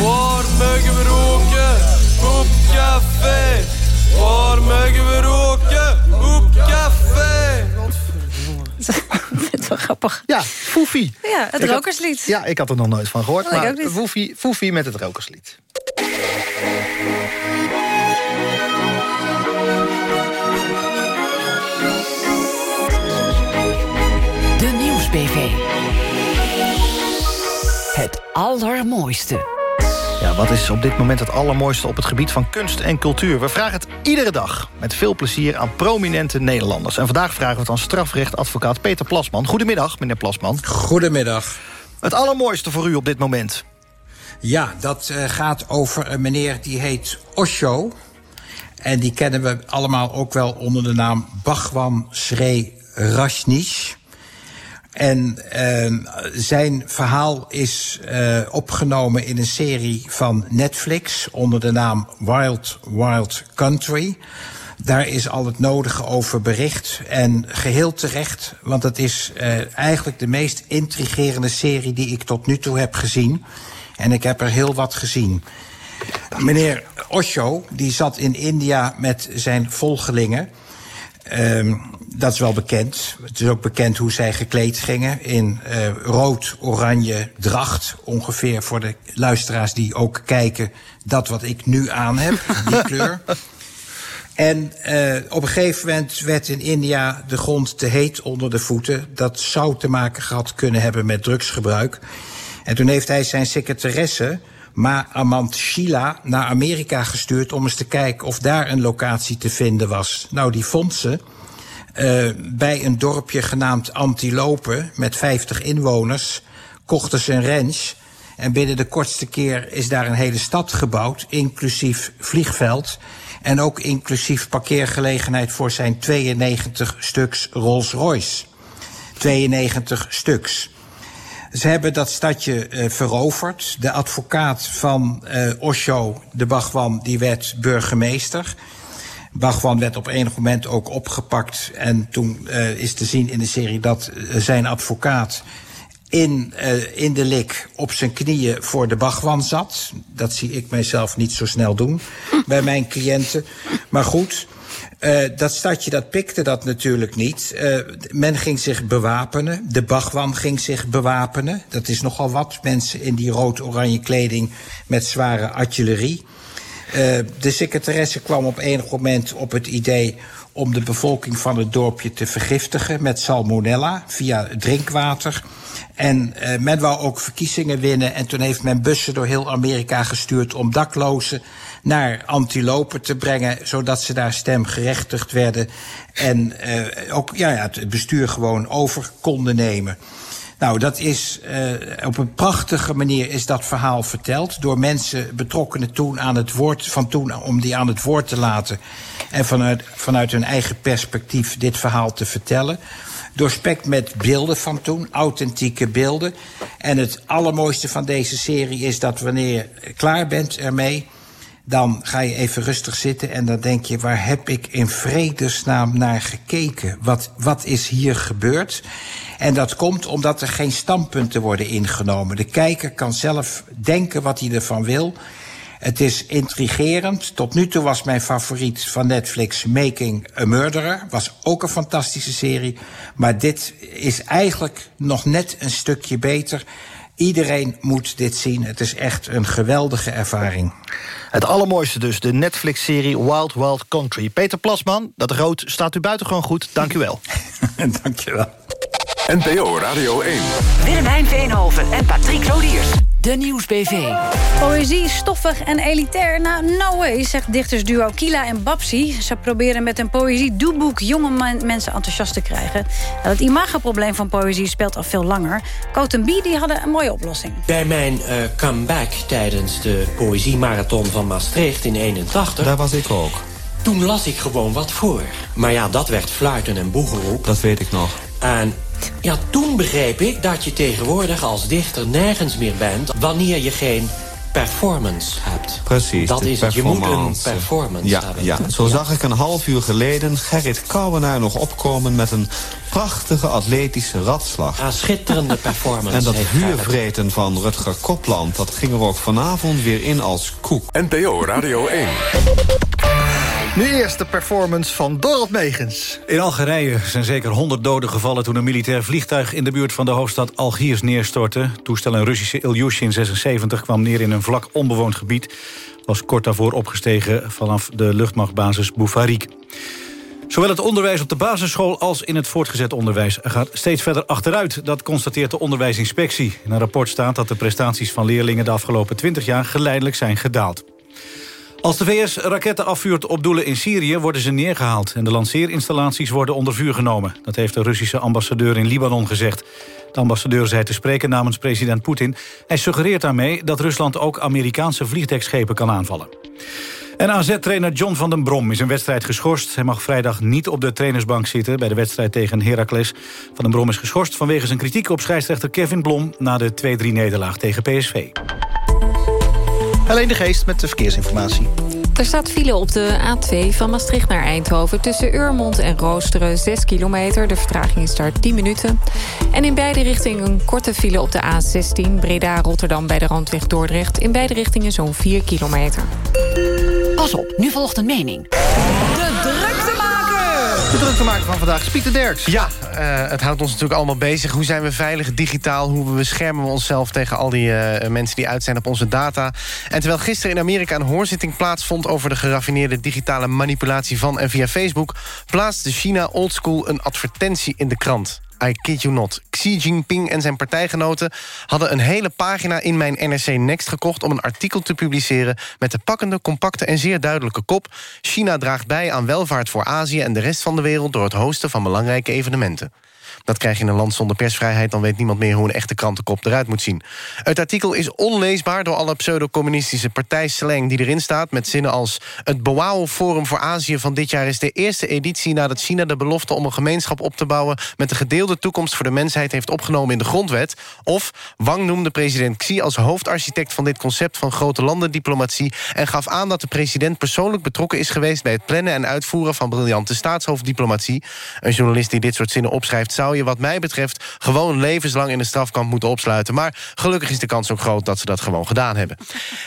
Waar mogen we roken? Op café. Waar mogen we roken? Op café. Ik vind het wel grappig. Ja, Foefie. Ja, het Ik had- rokerslied. Ja, ik had er nog nooit van gehoord. Ik maar ook niet. Foefie, Foefie met het rokerslied. De Nieuwsbv. Het allermooiste. Ja, wat is op dit moment het allermooiste op het gebied van kunst en cultuur? We vragen het iedere dag met veel plezier aan prominente Nederlanders. En vandaag vragen we het aan strafrechtadvocaat Peter Plasman. Goedemiddag, meneer Plasman. Goedemiddag. Het allermooiste voor u op dit moment? Ja, dat eh, gaat over een meneer die heet Osho. En die kennen we allemaal ook wel onder de naam Bhagwan Sri Rajneesh. En eh, zijn verhaal is eh, opgenomen in een serie van Netflix onder de naam Wild Wild Country. Daar is al het nodige over bericht. En geheel terecht, want het is eh, eigenlijk de meest intrigerende serie die ik tot nu toe heb gezien. En ik heb er heel wat gezien. Meneer Osho, die zat in India met zijn volgelingen. Ehm, dat is wel bekend. Het is ook bekend hoe zij gekleed gingen in eh, rood-oranje dracht. Ongeveer voor de luisteraars die ook kijken dat wat ik nu aan heb, die kleur. En eh, op een gegeven moment werd in India de grond te heet onder de voeten. Dat zou te maken gehad kunnen hebben met drugsgebruik. En toen heeft hij zijn secretaresse, Ma Amant Sheila, naar Amerika gestuurd om eens te kijken of daar een locatie te vinden was. Nou, die vond ze eh, bij een dorpje genaamd Antilope met 50 inwoners. Kochten ze een ranch. En binnen de kortste keer is daar een hele stad gebouwd, inclusief vliegveld. En ook inclusief parkeergelegenheid voor zijn 92 stuks Rolls-Royce. 92 stuks. Ze hebben dat stadje eh, veroverd. De advocaat van eh, Osho, de Bhagwan, die werd burgemeester. Bhagwan werd op enig moment ook opgepakt. En toen eh, is te zien in de serie dat zijn advocaat in, in de lik op zijn knieën voor de Bhagwan zat. Dat zie ik mijzelf niet zo snel doen bij mijn cliënten. Maar goed, Uh, dat stadje dat pikte dat natuurlijk niet. Uh, men ging zich bewapenen. De Bagwan ging zich bewapenen. Dat is nogal wat. Mensen in die rood-oranje kleding met zware artillerie. Uh, de secretaresse kwam op enig moment op het idee om de bevolking van het dorpje te vergiftigen met salmonella via drinkwater. En uh, men wou ook verkiezingen winnen. En toen heeft men bussen door heel Amerika gestuurd om daklozen naar antilopen te brengen, zodat ze daar stemgerechtigd werden. En uh, ook ja, ja, het bestuur gewoon over konden nemen. Nou, dat is uh, op een prachtige manier is dat verhaal verteld door mensen betrokkenen toen aan het woord van toen om die aan het woord te laten en vanuit, vanuit hun eigen perspectief dit verhaal te vertellen. Doorspekt met beelden van toen, authentieke beelden. En het allermooiste van deze serie is dat wanneer je klaar bent ermee, dan ga je even rustig zitten en dan denk je... waar heb ik in vredesnaam naar gekeken? Wat, wat is hier gebeurd? En dat komt omdat er geen standpunten worden ingenomen. De kijker kan zelf denken wat hij ervan wil. Het is intrigerend. Tot nu toe was mijn favoriet van Netflix Making a Murderer. Was ook een fantastische serie. Maar dit is eigenlijk nog net een stukje beter. Iedereen moet dit zien. Het is echt een geweldige ervaring. Het allermooiste dus, de Netflix-serie Wild Wild Country. Peter Plasman, dat rood staat u buitengewoon goed. Dank u wel. Dank je wel. NPO Radio 1. Willemijn Veenhoven en Patrick Lodiers. De Nieuwsbv. Poëzie, stoffig en elitair? Nou, no way, zegt dichtersduo Kila en Babsi. Ze proberen met een poëzie-doeboek jonge mensen enthousiast te krijgen. Nou, het imagoprobleem van poëzie speelt al veel langer. Coat B die hadden een mooie oplossing. Bij mijn uh, comeback tijdens de poëziemarathon van Maastricht in 81... Daar was ik ook. Toen las ik gewoon wat voor. Maar ja, dat werd fluiten en boegeroep. Dat weet ik nog. En ja, toen begreep ik dat je tegenwoordig als dichter nergens meer bent... wanneer je geen performance hebt. Precies, Dat is het, je moet een performance ja, hebben. Ja. Zo zag ik een half uur geleden Gerrit Kouwenaar nog opkomen... met een prachtige atletische ratslag. Ja, schitterende performance. en dat heeft vuurvreten van Rutger Kopland... dat ging er ook vanavond weer in als koek. NPO Radio 1. Nu eerst de performance van Dorot Megens. In Algerije zijn zeker 100 doden gevallen... toen een militair vliegtuig in de buurt van de hoofdstad Algiers neerstortte. Toestel een Russische Ilyushin 76 kwam neer in een vlak onbewoond gebied. Was kort daarvoor opgestegen vanaf de luchtmachtbasis Boufarik. Zowel het onderwijs op de basisschool als in het voortgezet onderwijs... gaat steeds verder achteruit, dat constateert de onderwijsinspectie. In een rapport staat dat de prestaties van leerlingen... de afgelopen 20 jaar geleidelijk zijn gedaald. Als de VS raketten afvuurt op doelen in Syrië worden ze neergehaald... en de lanceerinstallaties worden onder vuur genomen. Dat heeft de Russische ambassadeur in Libanon gezegd. De ambassadeur zei te spreken namens president Poetin. Hij suggereert daarmee dat Rusland ook Amerikaanse vliegdekschepen kan aanvallen. En AZ-trainer John van den Brom is een wedstrijd geschorst. Hij mag vrijdag niet op de trainersbank zitten... bij de wedstrijd tegen Heracles. Van den Brom is geschorst vanwege zijn kritiek op scheidsrechter Kevin Blom... na de 2-3-nederlaag tegen PSV. Alleen de geest met de verkeersinformatie. Er staat file op de A2 van Maastricht naar Eindhoven... tussen Urmond en Roosteren, 6 kilometer. De vertraging is daar 10 minuten. En in beide richtingen een korte file op de A16... Breda-Rotterdam bij de randweg Dordrecht. In beide richtingen zo'n 4 kilometer. Pas op, nu volgt een mening. De druktemaker! Van vandaag is Pieter Derks. Ja, uh, het houdt ons natuurlijk allemaal bezig. Hoe zijn we veilig digitaal? Hoe beschermen we onszelf tegen al die uh, mensen die uit zijn op onze data? En terwijl gisteren in Amerika een hoorzitting plaatsvond... over de geraffineerde digitale manipulatie van en via Facebook... plaatste China oldschool een advertentie in de krant. I kid you not. Xi Jinping en zijn partijgenoten hadden een hele pagina in mijn NRC Next gekocht... om een artikel te publiceren met de pakkende, compacte en zeer duidelijke kop... China draagt bij aan welvaart voor Azië en de rest van de wereld... door het hosten van belangrijke evenementen. Dat krijg je in een land zonder persvrijheid... dan weet niemand meer hoe een echte krantenkop eruit moet zien. Het artikel is onleesbaar door alle pseudo-communistische partijslang die erin staat... met zinnen als... het Boao Forum voor Azië van dit jaar is de eerste editie... nadat China de belofte om een gemeenschap op te bouwen... met de gedeelde toekomst voor de mensheid heeft opgenomen in de grondwet. Of Wang noemde president Xi als hoofdarchitect van dit concept van grote landendiplomatie... en gaf aan dat de president persoonlijk betrokken is geweest... bij het plannen en uitvoeren van briljante staatshoofddiplomatie. Een journalist die dit soort zinnen opschrijft... zou wat mij betreft gewoon levenslang in de strafkamp moeten opsluiten. Maar gelukkig is de kans ook groot dat ze dat gewoon gedaan hebben.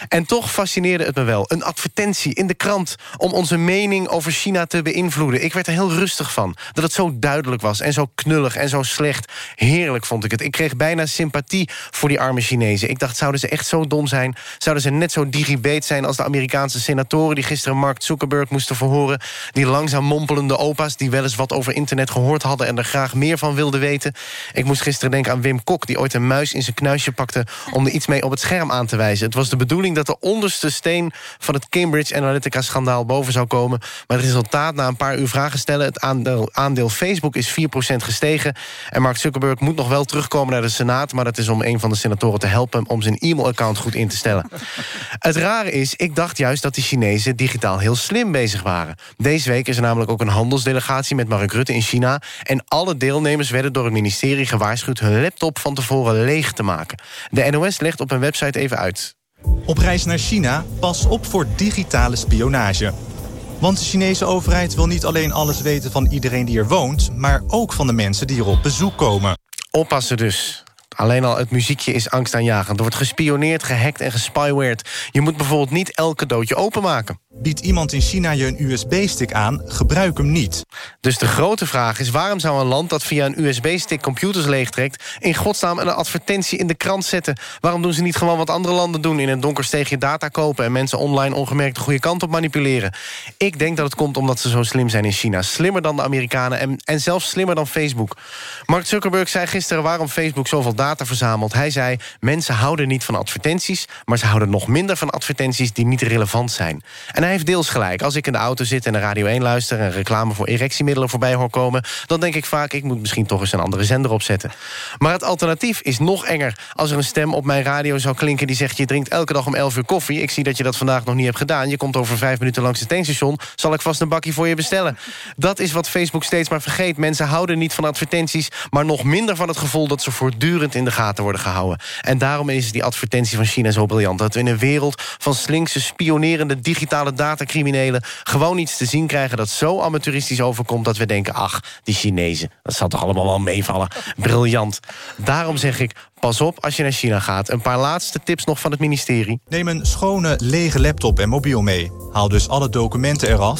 En toch fascineerde het me wel. Een advertentie in de krant om onze mening over China te beïnvloeden. Ik werd er heel rustig van. Dat het zo duidelijk was en zo knullig en zo slecht. Heerlijk vond ik het. Ik kreeg bijna sympathie voor die arme Chinezen. Ik dacht, zouden ze echt zo dom zijn? Zouden ze net zo digibeet zijn als de Amerikaanse senatoren... die gisteren Mark Zuckerberg moesten verhoren? Die langzaam mompelende opa's die wel eens wat over internet gehoord hadden... en er graag meer van wilden weten? Ik moest gisteren denken aan Wim Kok... die ooit een muis in zijn knuisje pakte om er iets mee op het scherm aan te wijzen. Het was de bedoeling dat de onderste steen van het Cambridge Analytica-schandaal boven zou komen. Maar het resultaat na een paar uur vragen stellen... het aandeel, aandeel Facebook is 4% gestegen. En Mark Zuckerberg moet nog wel terugkomen naar de Senaat... maar dat is om een van de senatoren te helpen... om zijn e-mailaccount goed in te stellen. het rare is, ik dacht juist dat die Chinezen digitaal heel slim bezig waren. Deze week is er namelijk ook een handelsdelegatie met Mark Rutte in China... en alle deelnemers werden door het ministerie gewaarschuwd... hun laptop van tevoren leeg te maken. De NOS legt op een website even uit. Op reis naar China, pas op voor digitale spionage. Want de Chinese overheid wil niet alleen alles weten van iedereen die er woont... maar ook van de mensen die er op bezoek komen. Oppassen dus. Alleen al het muziekje is angstaanjagend. Er wordt gespioneerd, gehackt en gespywared. Je moet bijvoorbeeld niet elk cadeautje openmaken. Biedt iemand in China je een USB-stick aan, gebruik hem niet. Dus de grote vraag is... waarom zou een land dat via een USB-stick computers leegtrekt... in godsnaam een advertentie in de krant zetten? Waarom doen ze niet gewoon wat andere landen doen... in een donker steegje data kopen... en mensen online ongemerkt de goede kant op manipuleren? Ik denk dat het komt omdat ze zo slim zijn in China. Slimmer dan de Amerikanen en, en zelfs slimmer dan Facebook. Mark Zuckerberg zei gisteren waarom Facebook zoveel data verzamelt. Hij zei, mensen houden niet van advertenties... maar ze houden nog minder van advertenties die niet relevant zijn. En hij heeft deels gelijk. Als ik in de auto zit en naar Radio 1 luister... en reclame voor erectiemiddelen voorbij hoor komen... dan denk ik vaak, ik moet misschien toch eens een andere zender opzetten. Maar het alternatief is nog enger. Als er een stem op mijn radio zou klinken die zegt... je drinkt elke dag om 11 uur koffie. Ik zie dat je dat vandaag nog niet hebt gedaan. Je komt over vijf minuten langs het tankstation. Zal ik vast een bakje voor je bestellen. Dat is wat Facebook steeds maar vergeet. Mensen houden niet van advertenties... maar nog minder van het gevoel dat ze voortdurend in de gaten worden gehouden. En daarom is die advertentie van China zo briljant. Dat we in een wereld van slinkse, spionerende digitale datacriminelen... gewoon iets te zien krijgen dat zo amateuristisch overkomt... dat we denken, ach, die Chinezen, dat zal toch allemaal wel meevallen. Briljant. Daarom zeg ik, pas op als je naar China gaat. Een paar laatste tips nog van het ministerie. Neem een schone, lege laptop en mobiel mee. Haal dus alle documenten eraf.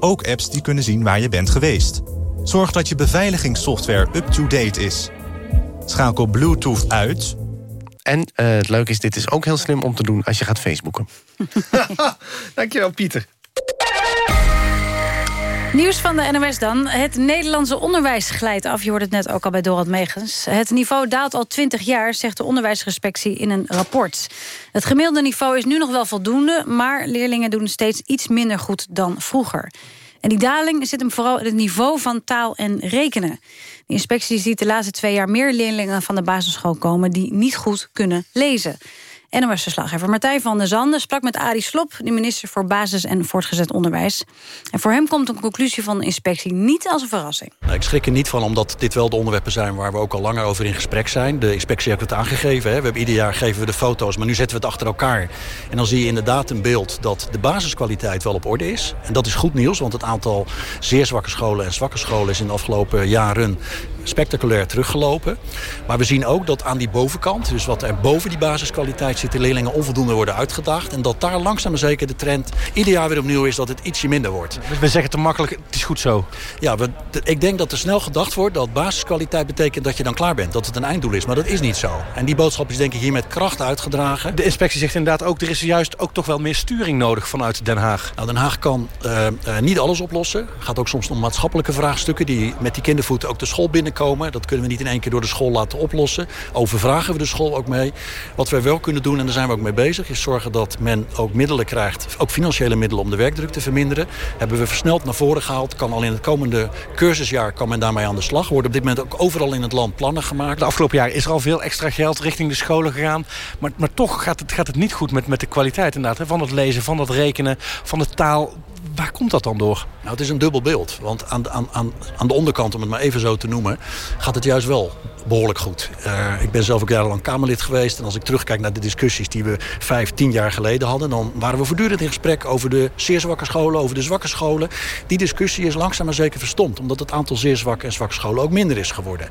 Ook apps die kunnen zien waar je bent geweest. Zorg dat je beveiligingssoftware up-to-date is. Schakel Bluetooth uit. En uh, het leuke is, dit is ook heel slim om te doen als je gaat Facebooken. Dankjewel, Pieter. Nieuws van de NOS dan. Het Nederlandse onderwijs glijdt af. Je hoorde het net ook al bij Dorald Megens. Het niveau daalt al 20 jaar, zegt de onderwijsrespectie in een rapport. Het gemiddelde niveau is nu nog wel voldoende... maar leerlingen doen steeds iets minder goed dan vroeger. En die daling zit hem vooral in het niveau van taal en rekenen. Inspectie ziet de laatste twee jaar meer leerlingen van de basisschool komen... die niet goed kunnen lezen. NOS-verslaggever Martijn van der Zanden sprak met Arie Slop... de minister voor Basis- en Voortgezet Onderwijs. En voor hem komt een conclusie van de inspectie niet als een verrassing. Nou, ik schrik er niet van, omdat dit wel de onderwerpen zijn... waar we ook al langer over in gesprek zijn. De inspectie heeft het aangegeven. Hè. We hebben ieder jaar geven we de foto's, maar nu zetten we het achter elkaar. En dan zie je inderdaad een beeld dat de basiskwaliteit wel op orde is. En dat is goed nieuws, want het aantal zeer zwakke scholen... en zwakke scholen is in de afgelopen jaren spectaculair teruggelopen. Maar we zien ook dat aan die bovenkant, dus wat er boven die basiskwaliteit zit... de leerlingen onvoldoende worden uitgedaagd. En dat daar langzaam maar zeker de trend ieder jaar weer opnieuw is dat het ietsje minder wordt. We zeggen te makkelijk, het is goed zo. Ja, we, ik denk dat er snel gedacht wordt dat basiskwaliteit betekent dat je dan klaar bent. Dat het een einddoel is, maar dat is niet zo. En die boodschap is denk ik hier met kracht uitgedragen. De inspectie zegt inderdaad ook, er is juist ook toch wel meer sturing nodig vanuit Den Haag. Nou, Den Haag kan uh, uh, niet alles oplossen. Het gaat ook soms om maatschappelijke vraagstukken die met die kindervoet ook de school binnenkomen. Dat kunnen we niet in één keer door de school laten oplossen. Overvragen we de school ook mee. Wat wij wel kunnen doen, en daar zijn we ook mee bezig... is zorgen dat men ook middelen krijgt, ook financiële middelen... om de werkdruk te verminderen. Hebben we versneld naar voren gehaald. Kan al in het komende cursusjaar kan men daarmee aan de slag. Worden op dit moment ook overal in het land plannen gemaakt. De afgelopen jaar is er al veel extra geld richting de scholen gegaan. Maar, maar toch gaat het, gaat het niet goed met, met de kwaliteit inderdaad. Van het lezen, van het rekenen, van de taal waar komt dat dan door? Nou, het is een dubbel beeld. Want aan, aan, aan, de onderkant, om het maar even zo te noemen... gaat het juist wel behoorlijk goed. Uh, ik ben zelf ook jarenlang Kamerlid geweest. En als ik terugkijk naar de discussies die we vijf, tien jaar geleden hadden... dan waren we voortdurend in gesprek over de zeer zwakke scholen, over de zwakke scholen. Die discussie is langzaam maar zeker verstomd. Omdat het aantal zeer zwakke en zwakke scholen ook minder is geworden.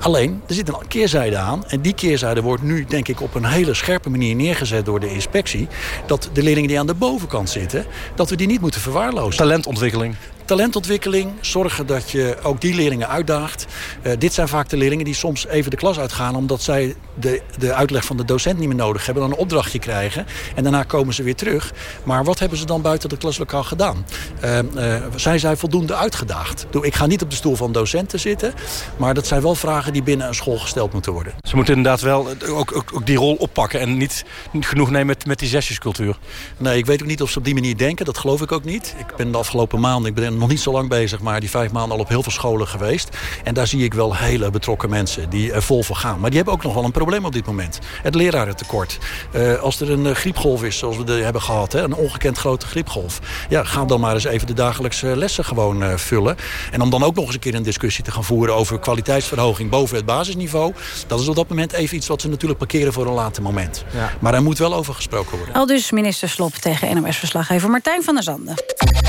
Alleen, er zit een keerzijde aan. En die keerzijde wordt nu, denk ik, op een hele scherpe manier neergezet door de inspectie. Dat de leerlingen die aan de bovenkant zitten, dat we die niet moeten verwaarlozen. Talentontwikkeling listening. Talentontwikkeling, zorgen dat je ook die leerlingen uitdaagt. Uh, dit zijn vaak de leerlingen die soms even de klas uitgaan... omdat zij de, de uitleg van de docent niet meer nodig hebben... dan een opdrachtje krijgen en daarna komen ze weer terug. Maar wat hebben ze dan buiten het klaslokaal gedaan? Uh, uh, zijn zij voldoende uitgedaagd? Ik ga niet op de stoel van docenten zitten... maar dat zijn wel vragen die binnen een school gesteld moeten worden. Ze moeten inderdaad wel ook, ook, ook die rol oppakken... en niet, niet genoeg nemen met, met die zesjescultuur. Nee, ik weet ook niet of ze op die manier denken. Dat geloof ik ook niet. Ik ben de afgelopen maanden... Ik ben nog niet zo lang bezig, maar die vijf maanden al op heel veel scholen geweest. En daar zie ik wel hele betrokken mensen die er vol voor gaan. Maar die hebben ook nog wel een probleem op dit moment. Het lerarentekort. Uh, als er een uh, griepgolf is, zoals we de hebben gehad, hè, een ongekend grote griepgolf. Ja, ga dan maar eens even de dagelijkse lessen gewoon uh, vullen. En om dan ook nog eens een keer een discussie te gaan voeren over kwaliteitsverhoging boven het basisniveau. Dat is op dat moment even iets wat ze natuurlijk parkeren voor een later moment. Ja. Maar daar moet wel over gesproken worden. Al dus minister Slop tegen NOS-verslaggever Martijn van der Zanden.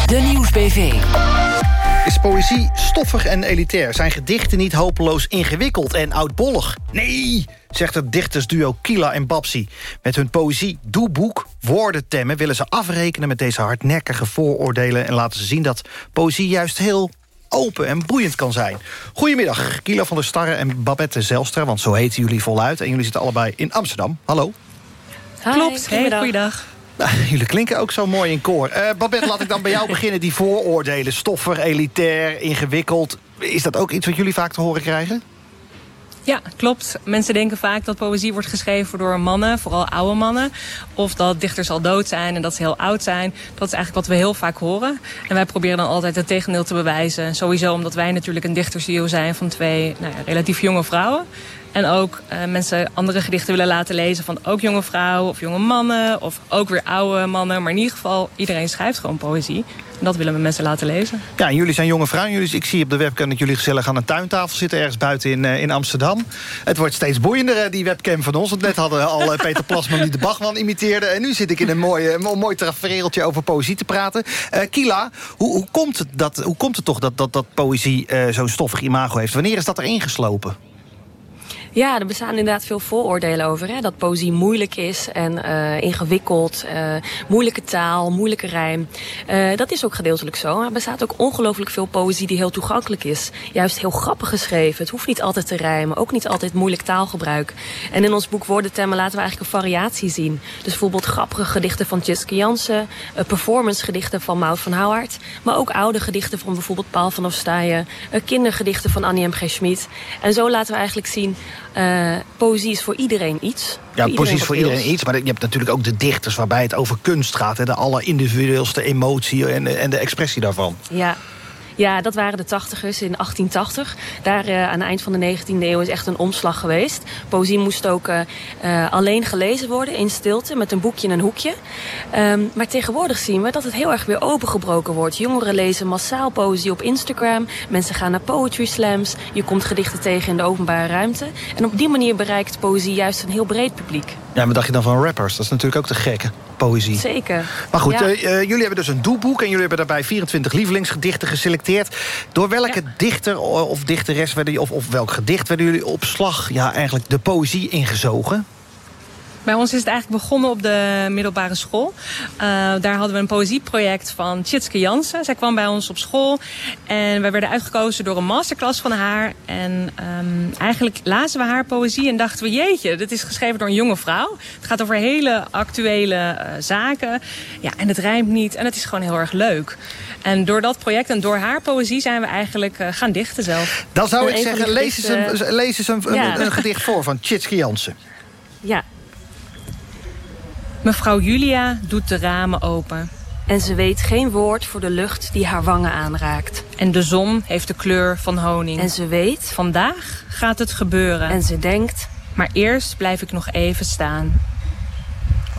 De Nieuwsbv. Is poëzie stoffig en elitair? Zijn gedichten niet hopeloos ingewikkeld en oudbollig? Nee, zegt het dichtersduo Kila en Babsi. Met hun poëzie Doeboek, Woordentemmen... willen ze afrekenen met deze hardnekkige vooroordelen... en laten ze zien dat poëzie juist heel open en boeiend kan zijn. Goedemiddag, Kila van der Starre en Babette Zelstra... want zo heten jullie voluit en jullie zitten allebei in Amsterdam. Hallo. Hi, Klopt, hey, goeiedag. Nou, jullie klinken ook zo mooi in koor. Uh, Babette, laat ik dan bij jou beginnen. Die vooroordelen, stoffig, elitair, ingewikkeld. Is dat ook iets wat jullie vaak te horen krijgen? Ja, klopt. Mensen denken vaak dat poëzie wordt geschreven door mannen, vooral oude mannen. Of dat dichters al dood zijn en dat ze heel oud zijn. Dat is eigenlijk wat we heel vaak horen. En wij proberen dan altijd het tegendeel te bewijzen. Sowieso omdat wij natuurlijk een dichtersduo zijn van twee nou ja, relatief jonge vrouwen. En ook uh, mensen andere gedichten willen laten lezen van ook jonge vrouwen of jonge mannen. Of ook weer oude mannen. Maar in ieder geval, iedereen schrijft gewoon poëzie. En dat willen we mensen laten lezen. Ja, en jullie zijn jonge vrouwen. Jullie, ik zie op de webcam dat jullie gezellig aan een tuintafel zitten... ergens buiten in, uh, in Amsterdam. Het wordt steeds boeiender, die webcam van ons. Want net hadden we al uh, Peter Plasman die de Bachman imiteerde. En nu zit ik in een mooi, een mooi tafereeltje over poëzie te praten. Kila, hoe, hoe, komt het dat, hoe komt het toch dat, dat, dat poëzie zo'n stoffig imago heeft? Wanneer is dat erin geslopen? Ja, er bestaan inderdaad veel vooroordelen over. Hè? Dat poëzie moeilijk is en uh, ingewikkeld. Uh, moeilijke taal, moeilijke rijm. Uh, dat is ook gedeeltelijk zo. Maar er bestaat ook ongelooflijk veel poëzie die heel toegankelijk is. Juist heel grappig geschreven. Het hoeft niet altijd te rijmen. Ook niet altijd moeilijk taalgebruik. En in ons boek Woordentemmen laten we eigenlijk een variatie zien. Dus bijvoorbeeld grappige gedichten van Tjitske Jansen. performance gedichten van Maud van Houwaard. Maar ook oude gedichten van bijvoorbeeld Paul van Ostaaien. kindergedichten van Annie M. G. Schmid. En zo laten we eigenlijk zien uh, poëzie is voor iedereen iets. Ja, poëzie is voor iedereen iets. Maar je hebt natuurlijk ook de dichters waarbij het over kunst gaat. Hè, de allerindividueelste emotie en, en de expressie daarvan. Ja, ja, dat waren de tachtigers in 1880. Daar uh, aan het eind van de 19e eeuw is echt een omslag geweest. Poëzie moest ook uh, alleen gelezen worden in stilte met een boekje in een hoekje. Um, maar tegenwoordig zien we dat het heel erg weer opengebroken wordt. Jongeren lezen massaal poëzie op Instagram. Mensen gaan naar poetry slams. Je komt gedichten tegen in de openbare ruimte. En op die manier bereikt poëzie juist een heel breed publiek. Ja, wat dacht je dan van rappers? Dat is natuurlijk ook te gekke poëzie. Zeker. Maar goed, ja. uh, jullie hebben dus een doelboek... en jullie hebben daarbij 24 lievelingsgedichten geselecteerd. Door welke ja. dichter of dichteres werden, of, of welk gedicht werden jullie op slag... ja, eigenlijk de poëzie ingezogen? Bij ons is het eigenlijk begonnen op de middelbare school. Uh, daar hadden we een poëzieproject van Tjitske Jansen. Zij kwam bij ons op school en wij werden uitgekozen door een masterclass van haar. En um, eigenlijk lazen we haar poëzie en dachten we... jeetje, dit is geschreven door een jonge vrouw. Het gaat over hele actuele uh, zaken. Ja, en het rijmt niet en het is gewoon heel erg leuk. En door dat project en door haar poëzie zijn we eigenlijk uh, gaan dichten zelf. Dan zou en ik zeggen, lees eens, een, lees eens een, ja. een, een gedicht voor van Tjitske Jansen. Ja, Mevrouw Julia doet de ramen open. En ze weet geen woord voor de lucht die haar wangen aanraakt. En de zon heeft de kleur van honing. En ze weet... Vandaag gaat het gebeuren. En ze denkt... Maar eerst blijf ik nog even staan.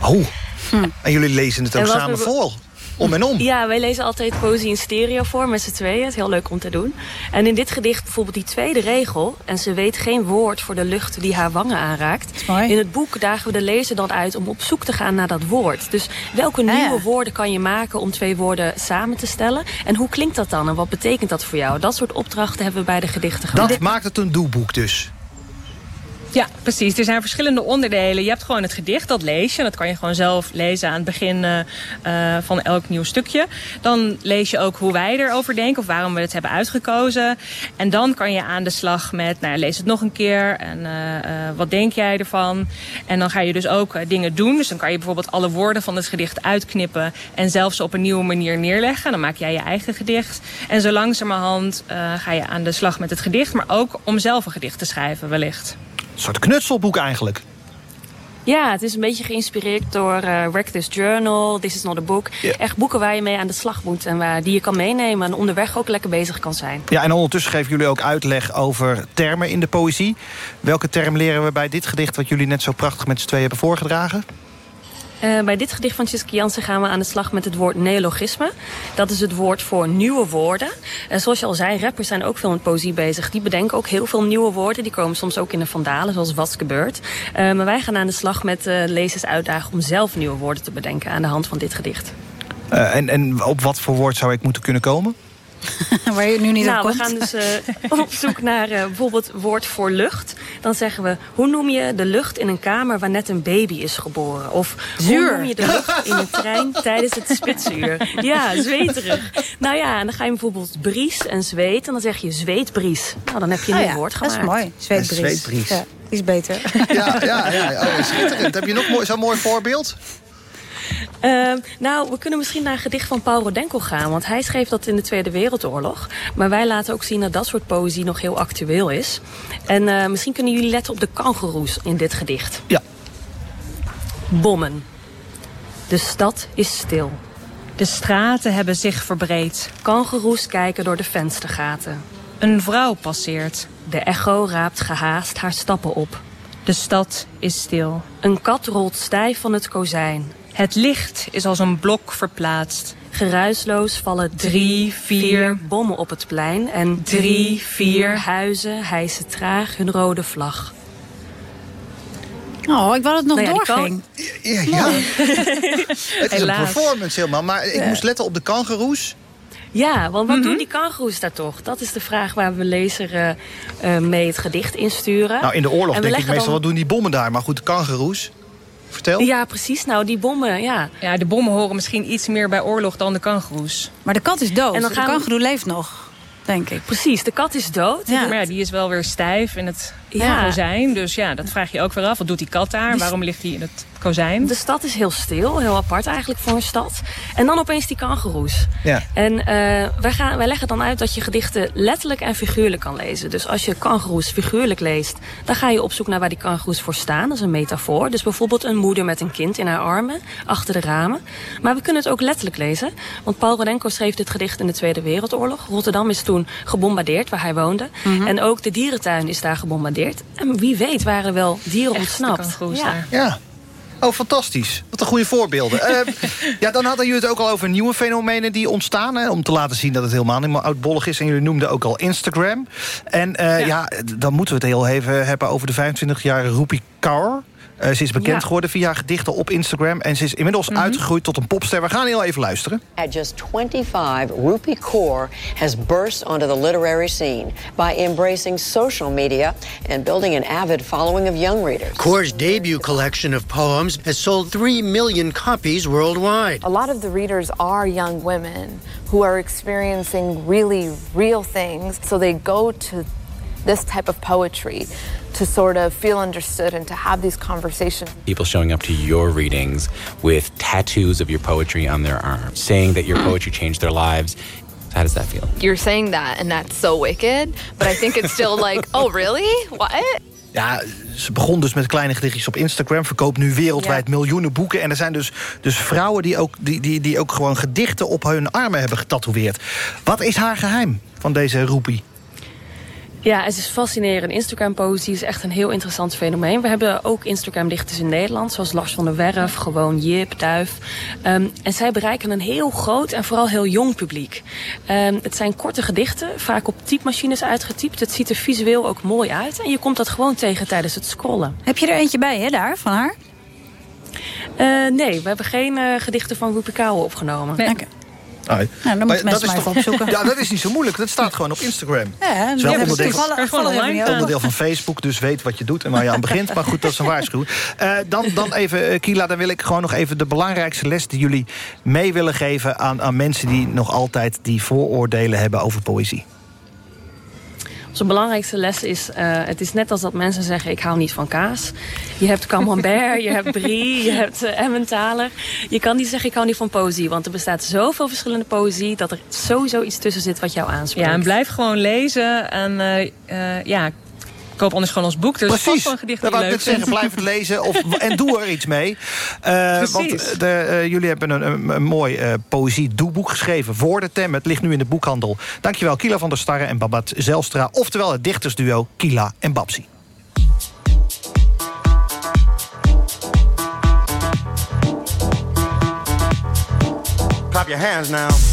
Oh, hm. en jullie lezen het ook samen we... voor? Om en om. Ja, wij lezen altijd poëzie in stereo voor met z'n tweeën. Het is heel leuk om te doen. En in dit gedicht bijvoorbeeld die tweede regel... en ze weet geen woord voor de lucht die haar wangen aanraakt. In het boek dagen we de lezer dan uit om op zoek te gaan naar dat woord. Dus welke nieuwe woorden kan je maken om twee woorden samen te stellen? En hoe klinkt dat dan en wat betekent dat voor jou? Dat soort opdrachten hebben we bij de gedichten gedaan. Dat maakt het een doelboek dus. Ja, precies. Er zijn verschillende onderdelen. Je hebt gewoon het gedicht, dat lees je. Dat kan je gewoon zelf lezen aan het begin uh, van elk nieuw stukje. Dan lees je ook hoe wij erover denken of waarom we het hebben uitgekozen. En dan kan je aan de slag met, nou, lees het nog een keer en uh, wat denk jij ervan? En dan ga je dus ook dingen doen. Dus dan kan je bijvoorbeeld alle woorden van het gedicht uitknippen en zelfs op een nieuwe manier neerleggen. Dan maak jij je eigen gedicht. En zo langzamerhand ga je aan de slag met het gedicht, maar ook om zelf een gedicht te schrijven wellicht. Een soort knutselboek eigenlijk. Ja, het is een beetje geïnspireerd door uh, Reckless Journal, This is not a book. Echt boeken waar je mee aan de slag moet en waar, die je kan meenemen... en onderweg ook lekker bezig kan zijn. Ja, en ondertussen geven jullie ook uitleg over termen in de poëzie. Welke term leren we bij dit gedicht... wat jullie net zo prachtig met z'n twee hebben voorgedragen? Uh, bij dit gedicht van Tjitske Jansen gaan we aan de slag met het woord neologisme. Dat is het woord voor nieuwe woorden. En zoals je al zei, rappers zijn ook veel met poëzie bezig. Die bedenken ook heel veel nieuwe woorden. Die komen soms ook in de vandalen, zoals wat gebeurt. Uh, maar wij gaan aan de slag met lezers uitdagen om zelf nieuwe woorden te bedenken aan de hand van dit gedicht. en, en op wat voor woord zou ik moeten kunnen komen? Waar je nu niet nou, op we gaan dus uh, op zoek naar uh, bijvoorbeeld woord voor lucht. Dan zeggen we, hoe noem je de lucht in een kamer waar net een baby is geboren? Of Zuur. hoe noem je de lucht in een trein tijdens het spitsuur? Ja, zweterig. Nou ja, en dan ga je bijvoorbeeld bries en zweet. En dan zeg je zweetbries. Nou, dan heb je een oh nieuw ja, woord gemaakt. Dat is mooi, zweetbries. zweetbries. Ja, die is beter. Ja, ja, ja. Oh, schitterend. Heb je nog mooi, zo'n mooi voorbeeld? Uh, nou, we kunnen misschien naar een gedicht van Paul Rodenko gaan. Want hij schreef dat in de Tweede Wereldoorlog. Maar wij laten ook zien dat dat soort poëzie nog heel actueel is. En uh, misschien kunnen jullie letten op de kangoeroes in dit gedicht. Ja. Bommen. De stad is stil. De straten hebben zich verbreed. Kangoeroes kijken door de venstergaten. Een vrouw passeert. De echo raapt gehaast haar stappen op. De stad is stil. Een kat rolt stijf van het kozijn. Het licht is als een blok verplaatst. Geruisloos vallen drie, vier bommen op het plein. En drie, vier huizen hijsen traag hun rode vlag. Oh, ik wou dat het nog Nou ja, doorging. Ja, ja. het is een performance helemaal. Maar ik Ja. moest letten op de kangeroes. Ja, want wat doen die kangoeroes daar toch? Dat is de vraag waar we lezer eh, eh, mee het gedicht insturen. Nou, in de oorlog denk ik meestal, dan- wat doen die bommen daar? Maar goed, de kangeroes. Vertel. Ja, precies. Nou, die bommen, ja. Ja, de bommen horen misschien iets meer bij oorlog dan de kangoeroes. Maar de kat is dood. En dan de we- kangeroe leeft nog, denk ik. Precies, de kat is dood. Ja. Maar ja, die is wel weer stijf in het Ja. kozijn. Dus ja, dat vraag je ook weer af. Wat doet die kat daar? Die- Waarom ligt die in het kozijn? De stad is heel stil, heel apart eigenlijk voor een stad. En dan opeens die kangoeroes. Ja. En eh, wij, gaan, wij leggen dan uit dat je gedichten letterlijk en figuurlijk kan lezen. Dus als je kangoeroes figuurlijk leest, dan ga je op zoek naar waar die kangoeroes voor staan. Dat is een metafoor. Dus bijvoorbeeld een moeder met een kind in haar armen, achter de ramen. Maar we kunnen het ook letterlijk lezen. Want Paul Rodenko schreef dit gedicht in de Tweede Wereldoorlog. Rotterdam is toen gebombardeerd, waar hij woonde. Mhm. En ook de dierentuin is daar gebombardeerd. En wie weet waren er wel dieren ontsnapt. Ja. Ja. Oh, fantastisch. Wat een goede voorbeelden. Eh, ja, dan hadden jullie het ook al over nieuwe fenomenen die ontstaan. Hè, om te laten zien dat het helemaal niet meer oudbollig is. En jullie noemden ook al Instagram. En eh, ja. dan moeten we het heel even hebben over de 25-jarige Rupi Kaur. Eh, ze is bekend Ja. geworden via gedichten op Instagram. En ze is inmiddels uitgegroeid tot een popster. We gaan heel even luisteren. At just 25, Rupi Kaur has burst onto the literary scene by embracing social media and building an avid following of young readers. Kaur's debut collection of poems has sold 3 million copies worldwide. A lot of the readers are young women who are experiencing really real things. So they go to this type of poetry to sort of feel understood and to have these conversations. people showing up to your readings with tattoos of your poetry on their arms, saying that your poetry changed their lives. How does that feel? You're saying that, and that's so wicked, but I think it's still like, oh, really? What? Ja, ze begon dus met kleine gedichtjes op Instagram. Verkoopt nu wereldwijd miljoenen boeken. En er zijn dus, dus vrouwen die ook, die, die, die ook gewoon gedichten op hun armen hebben getatoeëerd. Wat is haar geheim van deze roepie? Ja, het is fascinerend. Instagram-poëzie is echt een heel interessant fenomeen. We hebben ook Instagram-dichters in Nederland, zoals Lars van der Werf, gewoon Jip, Duif. Um, en zij bereiken een heel groot en vooral heel jong publiek. Um, het zijn korte gedichten, vaak op typemachines uitgetypt. Het ziet er visueel ook mooi uit en je komt dat gewoon tegen tijdens het scrollen. Heb je er eentje bij, hè, daar, van haar? Uh, nee, we hebben geen uh, gedichten van Kouwen opgenomen. Nee. Nou, dan moeten mensen maar even opzoeken. Ja, dat is niet zo moeilijk. Dat staat gewoon op Instagram. Ja, Het is wel ja, onderdeel, toevallig- onderdeel van Facebook, dus weet wat je doet en waar je aan begint. Maar goed, dat is een waarschuwing. Eh, dan, dan even, eh, Kila, dan wil ik gewoon nog even de belangrijkste les... die jullie mee willen geven aan, aan mensen die nog altijd die vooroordelen hebben over poëzie. Onze belangrijkste les is, uh, het is net als dat mensen zeggen... ik hou niet van kaas. Je hebt camembert, je hebt brie, je hebt uh, Emmentaler. Je kan niet zeggen, ik hou niet van poëzie. Want er bestaat zoveel verschillende poëzie... dat er sowieso iets tussen zit wat jou aanspreekt. Ja, en blijf gewoon lezen. En uh, ja, koop anders gewoon ons boek. Er is vast Precies, wel een gedicht dat wou ik zeggen. Blijf het lezen of, en doe er iets mee. Uh, want de, uh, jullie hebben een, een, een mooi uh, poëzie-doeboek geschreven. voor de Tem. Het ligt nu in de boekhandel. Dankjewel, Kila van der Starre en Babat Zelstra. Oftewel het dichtersduo Kila en Babsi. Clap your hands now.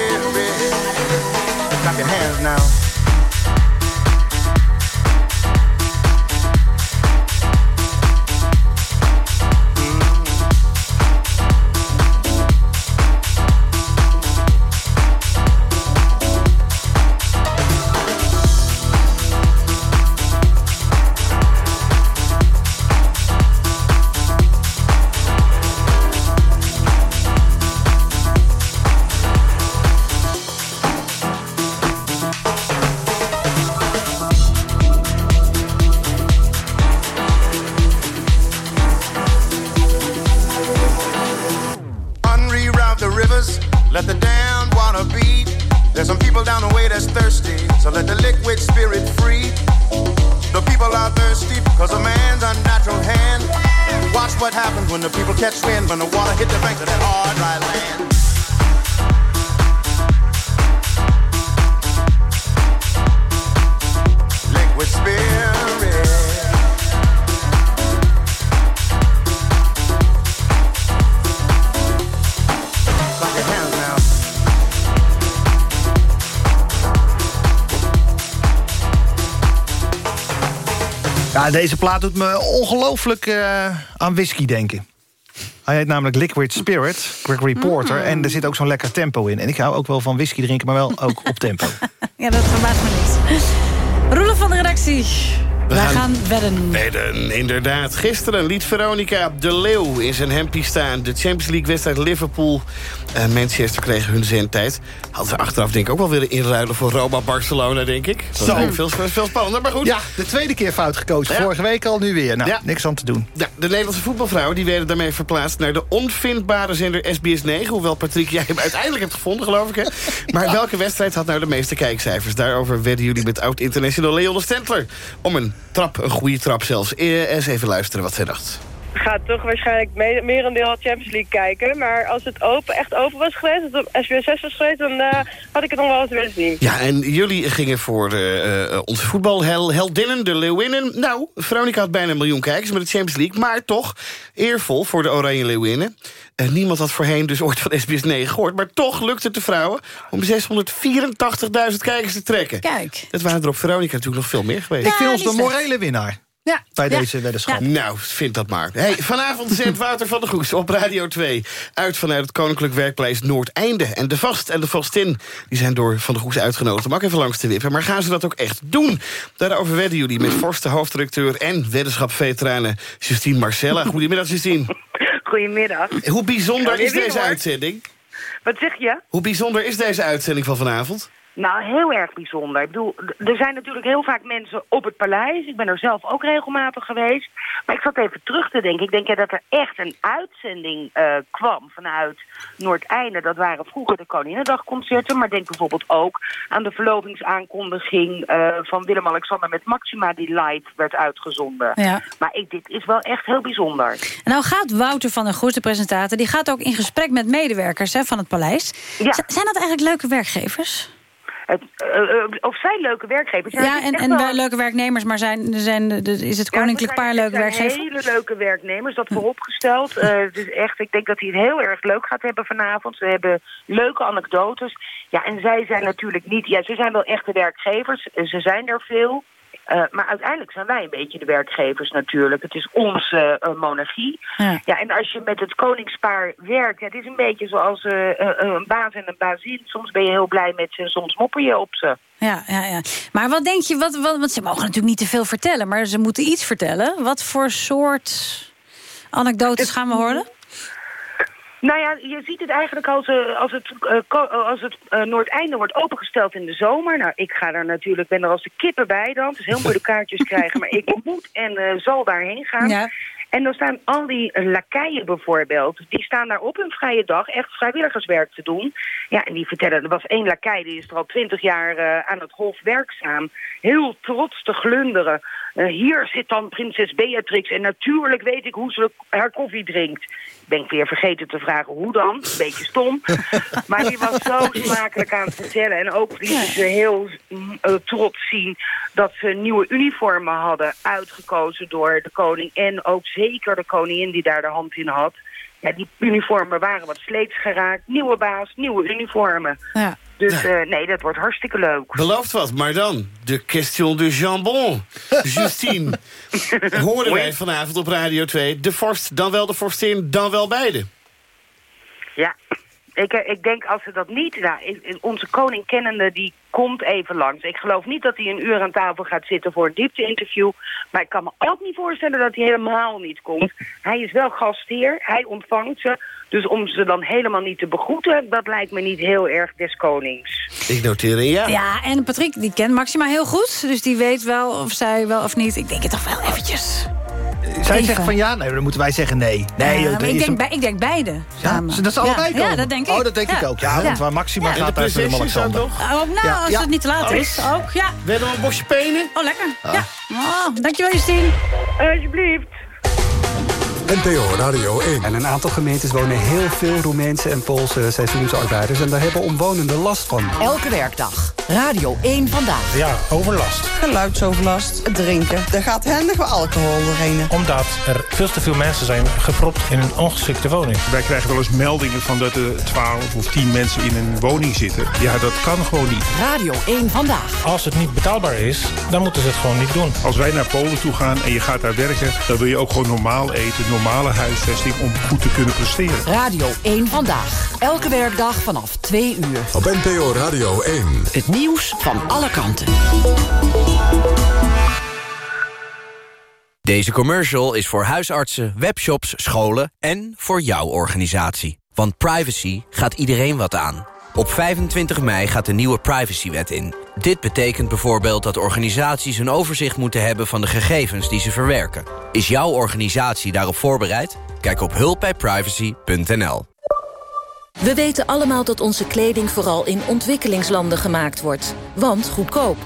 Clap your hands now. Ja, deze plaat doet me ongelooflijk uh, aan whisky denken. Hij heet namelijk Liquid Spirit, Gregory Porter. Mm. En er zit ook zo'n lekker tempo in. En ik hou ook wel van whisky drinken, maar wel ook op tempo. Ja, dat verbaast me niet. Roelof van de redactie. We Wij gaan gaan wedden. Wedden, inderdaad. Gisteren liet Veronica de Leeuw in zijn hempie staan. De Champions League-wedstrijd Liverpool en Manchester kregen hun zendtijd. Hadden ze achteraf denk ik ook wel willen inruilen voor Roma-Barcelona, denk ik. Dat Zo. is veel, veel spannender, maar goed. Ja, de tweede keer fout gekozen. Ja. Vorige week al, nu weer. Nou, Ja. niks aan te doen. Ja, de Nederlandse voetbalvrouwen die werden daarmee verplaatst... naar de onvindbare zender SBS 9. Hoewel, Patrick, jij hem uiteindelijk hebt gevonden, geloof ik. Hè? Maar welke wedstrijd had nou de meeste kijkcijfers? Daarover werden jullie met oud-international Leon Stentler. Om een trap, een goede trap zelfs. Eh, Eens even luisteren wat zij dacht. ga toch waarschijnlijk me- merendeel Champions League kijken. Maar als het open, echt open was geweest, als het op SBS 6 was geweest... dan eh, had ik het nog wel eens willen zien. Ja, en jullie gingen voor eh, onze voetbalheldinnen, de Leeuwinnen. Nou, Veronica had bijna een miljoen kijkers met de Champions League. Maar toch eervol voor de Oranje Leeuwinnen. Eh, niemand had voorheen dus ooit van SBS 9 gehoord. Maar toch lukte het de vrouwen om 684.000 kijkers te trekken. Kijk. Dat waren er op Veronica natuurlijk nog veel meer geweest. ik vind ons de morele winnaar. Ja. Bij Ja. deze weddenschap. Nou, vind dat maar. Hey, vanavond zendt Wouter van der Goes op Radio 2... uit vanuit het Koninklijk Werkpleis Noordeinde. En de Vast en de Vastin die zijn door Van der Goes uitgenodigd... om ook even langs te wippen. Maar gaan ze dat ook echt doen? Daarover wedden jullie met Forste hoofddirecteur... en weddenschapveteranen Justine Marcella. Goedemiddag, Justine. Goedemiddag. Hoe bijzonder Ja, is deze uitzending? Wat zeg je? Hoe bijzonder is deze uitzending van vanavond? Nou, heel erg bijzonder. Ik bedoel, er zijn natuurlijk heel vaak mensen op het paleis. Ik ben er zelf ook regelmatig geweest. Maar ik zat even terug te denken. Ik denk ja, dat er echt een uitzending eh, kwam vanuit Noordeinde. Dat waren vroeger de Koninginnedagconcerten. Maar denk bijvoorbeeld ook aan de verlovingsaankondiging eh, van Willem-Alexander met Maxima... die live werd uitgezonden. Ja. Maar ik, dit is wel echt heel bijzonder. En nou gaat Wouter van der Goes, de presentator... die gaat ook in gesprek met medewerkers hè, van het paleis. Z- Zijn dat eigenlijk leuke werkgevers? Het, eh, eh, of zij leuke werkgevers zijn. Ja, en, en wel- leuke werknemers, maar zijn, zijn, is het koninklijk paar leuke zijn werkgevers? hele leuke werknemers, dat vooropgesteld. Eh het is echt, ik denk dat hij het heel erg leuk gaat hebben vanavond. Ze hebben leuke anekdotes. Ja, en zij zijn natuurlijk niet... Ja, ze zijn wel echte werkgevers. Ze zijn er veel. Eh, maar uiteindelijk zijn wij een beetje de werkgevers natuurlijk. Het is onze eh, monarchie. Ja. Ja, en als je met het koningspaar werkt... Ja, het is een beetje zoals eh, een baas en een bazin. Soms ben je heel blij met ze en soms mopper je op ze. Ja, ja, ja. Maar wat denk je, wat, wat, want ze mogen natuurlijk niet te veel vertellen... maar ze moeten iets vertellen. Wat voor soort anekdotes gaan we horen? Nou ja, je ziet het eigenlijk als, eh, als het, eh, eh, als het Noordeinde wordt opengesteld in de zomer. Nou, ik ga daar natuurlijk, ben er als de kippen bij dan. Het is heel moeilijk kaartjes krijgen, maar ik moet en zal daarheen gaan. Ja. En dan staan al die lakeien bijvoorbeeld, die staan daar op hun vrije dag echt vrijwilligerswerk te doen. Ja, en die vertellen, er was één lakij, die is er al twintig jaar aan het hof werkzaam. Heel trots te glunderen. Hier zit dan prinses Beatrix en natuurlijk weet ik hoe ze haar koffie drinkt. Ben ik weer vergeten te vragen hoe dan, een beetje stom. maar die was zo smakelijk aan het vertellen. En ook lieten ze heel eh, trots zien dat ze nieuwe uniformen hadden uitgekozen door de koning. En ook zeker de koningin die daar de hand in had. Ja, die uniformen waren wat sleets geraakt. Nieuwe baas, nieuwe uniformen. Ja. Dus eh, nee, dat wordt hartstikke leuk. Belooft wat, maar dan de question de jambon. Justine, horen wij vanavond op Radio 2... de vorst, dan wel de vorstin, dan wel beide. Ja, ik, eh, ik denk als ze dat niet... Nou, onze koning kennende, die komt even langs. Ik geloof niet dat hij een uur aan tafel gaat zitten voor een diepte-interview. Maar ik kan me ook niet voorstellen dat hij helemaal niet komt. Hij is wel gastheer, hij ontvangt ze. Dus om ze dan helemaal niet te begroeten... dat lijkt me niet heel erg des konings. Ik noteer een ja. Ja, en Patrick die kent Maxima heel goed. Dus die weet wel of zij wel of niet. Ik denk het toch wel eventjes. Zij Even. zegt van ja, nee, dan moeten wij zeggen nee. Nee, Ja, joh, maar ik, is denk een- ik denk beide. Ja, samen. dat ze allebei ja, komen? Ja, dat denk ik. Oh, dat denk ik ook. Ja, want waar Maxima Ja. gaat, daar is ook Willem-Alexander. nog? Oh, nou, Ja, als ja. het niet te laat Oh. is, ook, ja. Willen we een bosje penen? Oh, lekker. Ah. Ja. Oh, dankjewel, Justine. Alsjeblieft. NPO Radio 1. En een aantal gemeentes wonen heel veel Roemeense en Poolse seizoensarbeiders... en daar hebben omwonenden last van. Elke werkdag. Radio 1 vandaag. Ja, overlast. Geluidsoverlast, het drinken. Er gaat handig wel alcohol doorheen. Omdat er veel te veel mensen zijn gepropt in een ongeschikte woning. Wij krijgen wel eens meldingen van dat er 12 of 10 mensen in een woning zitten. Ja, dat kan gewoon niet. Radio 1 vandaag. Als het niet betaalbaar is, dan moeten ze het gewoon niet doen. Als wij naar Polen toe gaan en je gaat daar werken... dan wil je ook gewoon normaal eten, normale huisvesting... om goed te kunnen presteren. Radio 1 vandaag. Elke werkdag vanaf 2 uur. Op NPO Radio 1. Het nieuws van alle kanten. Deze commercial is voor huisartsen, webshops, scholen en voor jouw organisatie. Want privacy gaat iedereen wat aan. Op 25 mei gaat de nieuwe privacywet in. Dit betekent bijvoorbeeld dat organisaties een overzicht moeten hebben... van de gegevens die ze verwerken. Is jouw organisatie daarop voorbereid? Kijk op hulpbijprivacy.nl. We weten allemaal dat onze kleding vooral in ontwikkelingslanden gemaakt wordt. Want goedkoop.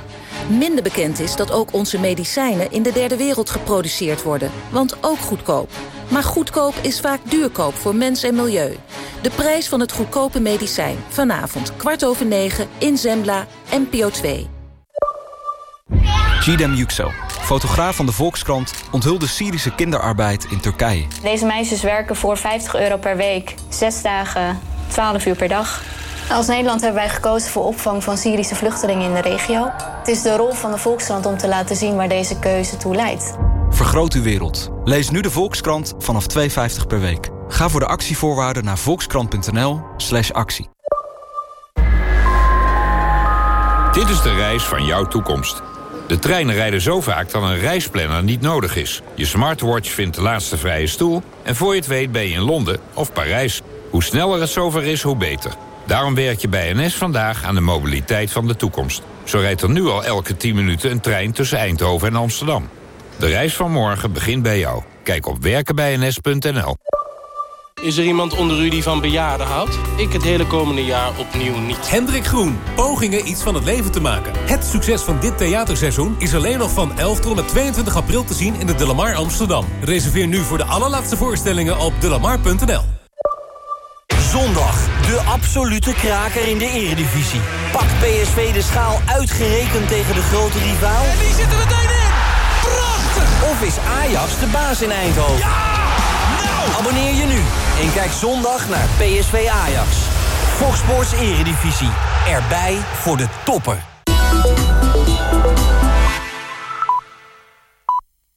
Minder bekend is dat ook onze medicijnen in de derde wereld geproduceerd worden. Want ook goedkoop. Maar goedkoop is vaak duurkoop voor mens en milieu. De prijs van het goedkope medicijn. Vanavond kwart over negen in Zembla, NPO 2. Gidem Yüksel, fotograaf van de Volkskrant... onthulde Syrische kinderarbeid in Turkije. Deze meisjes werken voor 50 euro per week, zes dagen, 12 uur per dag. Als Nederland hebben wij gekozen voor opvang van Syrische vluchtelingen in de regio. Het is de rol van de Volkskrant om te laten zien waar deze keuze toe leidt. Vergroot uw wereld. Lees nu de Volkskrant vanaf 2,50 per week. Ga voor de actievoorwaarden naar volkskrant.nl slash actie. Dit is de reis van jouw toekomst. De treinen rijden zo vaak dat een reisplanner niet nodig is. Je smartwatch vindt de laatste vrije stoel... en voor je het weet ben je in Londen of Parijs. Hoe sneller het zover is, hoe beter. Daarom werk je bij NS vandaag aan de mobiliteit van de toekomst. Zo rijdt er nu al elke 10 minuten een trein tussen Eindhoven en Amsterdam. De reis van morgen begint bij jou. Kijk op werkenbijns.nl. Is er iemand onder u die van bejaarden houdt? Ik het hele komende jaar opnieuw niet. Hendrik Groen, pogingen iets van het leven te maken. Het succes van dit theaterseizoen is alleen nog van 11 tot en met 22 april te zien in de Delamar Amsterdam. Reserveer nu voor de allerlaatste voorstellingen op delamar.nl. Zondag, de absolute kraker in de eredivisie. Pak PSV de schaal uitgerekend tegen de grote rivaal? En die zitten meteen in! Of is Ajax de baas in Eindhoven? Ja! Nou! Abonneer je nu en kijk zondag naar PSV Ajax. Fox Sports Eredivisie. Erbij voor de toppen.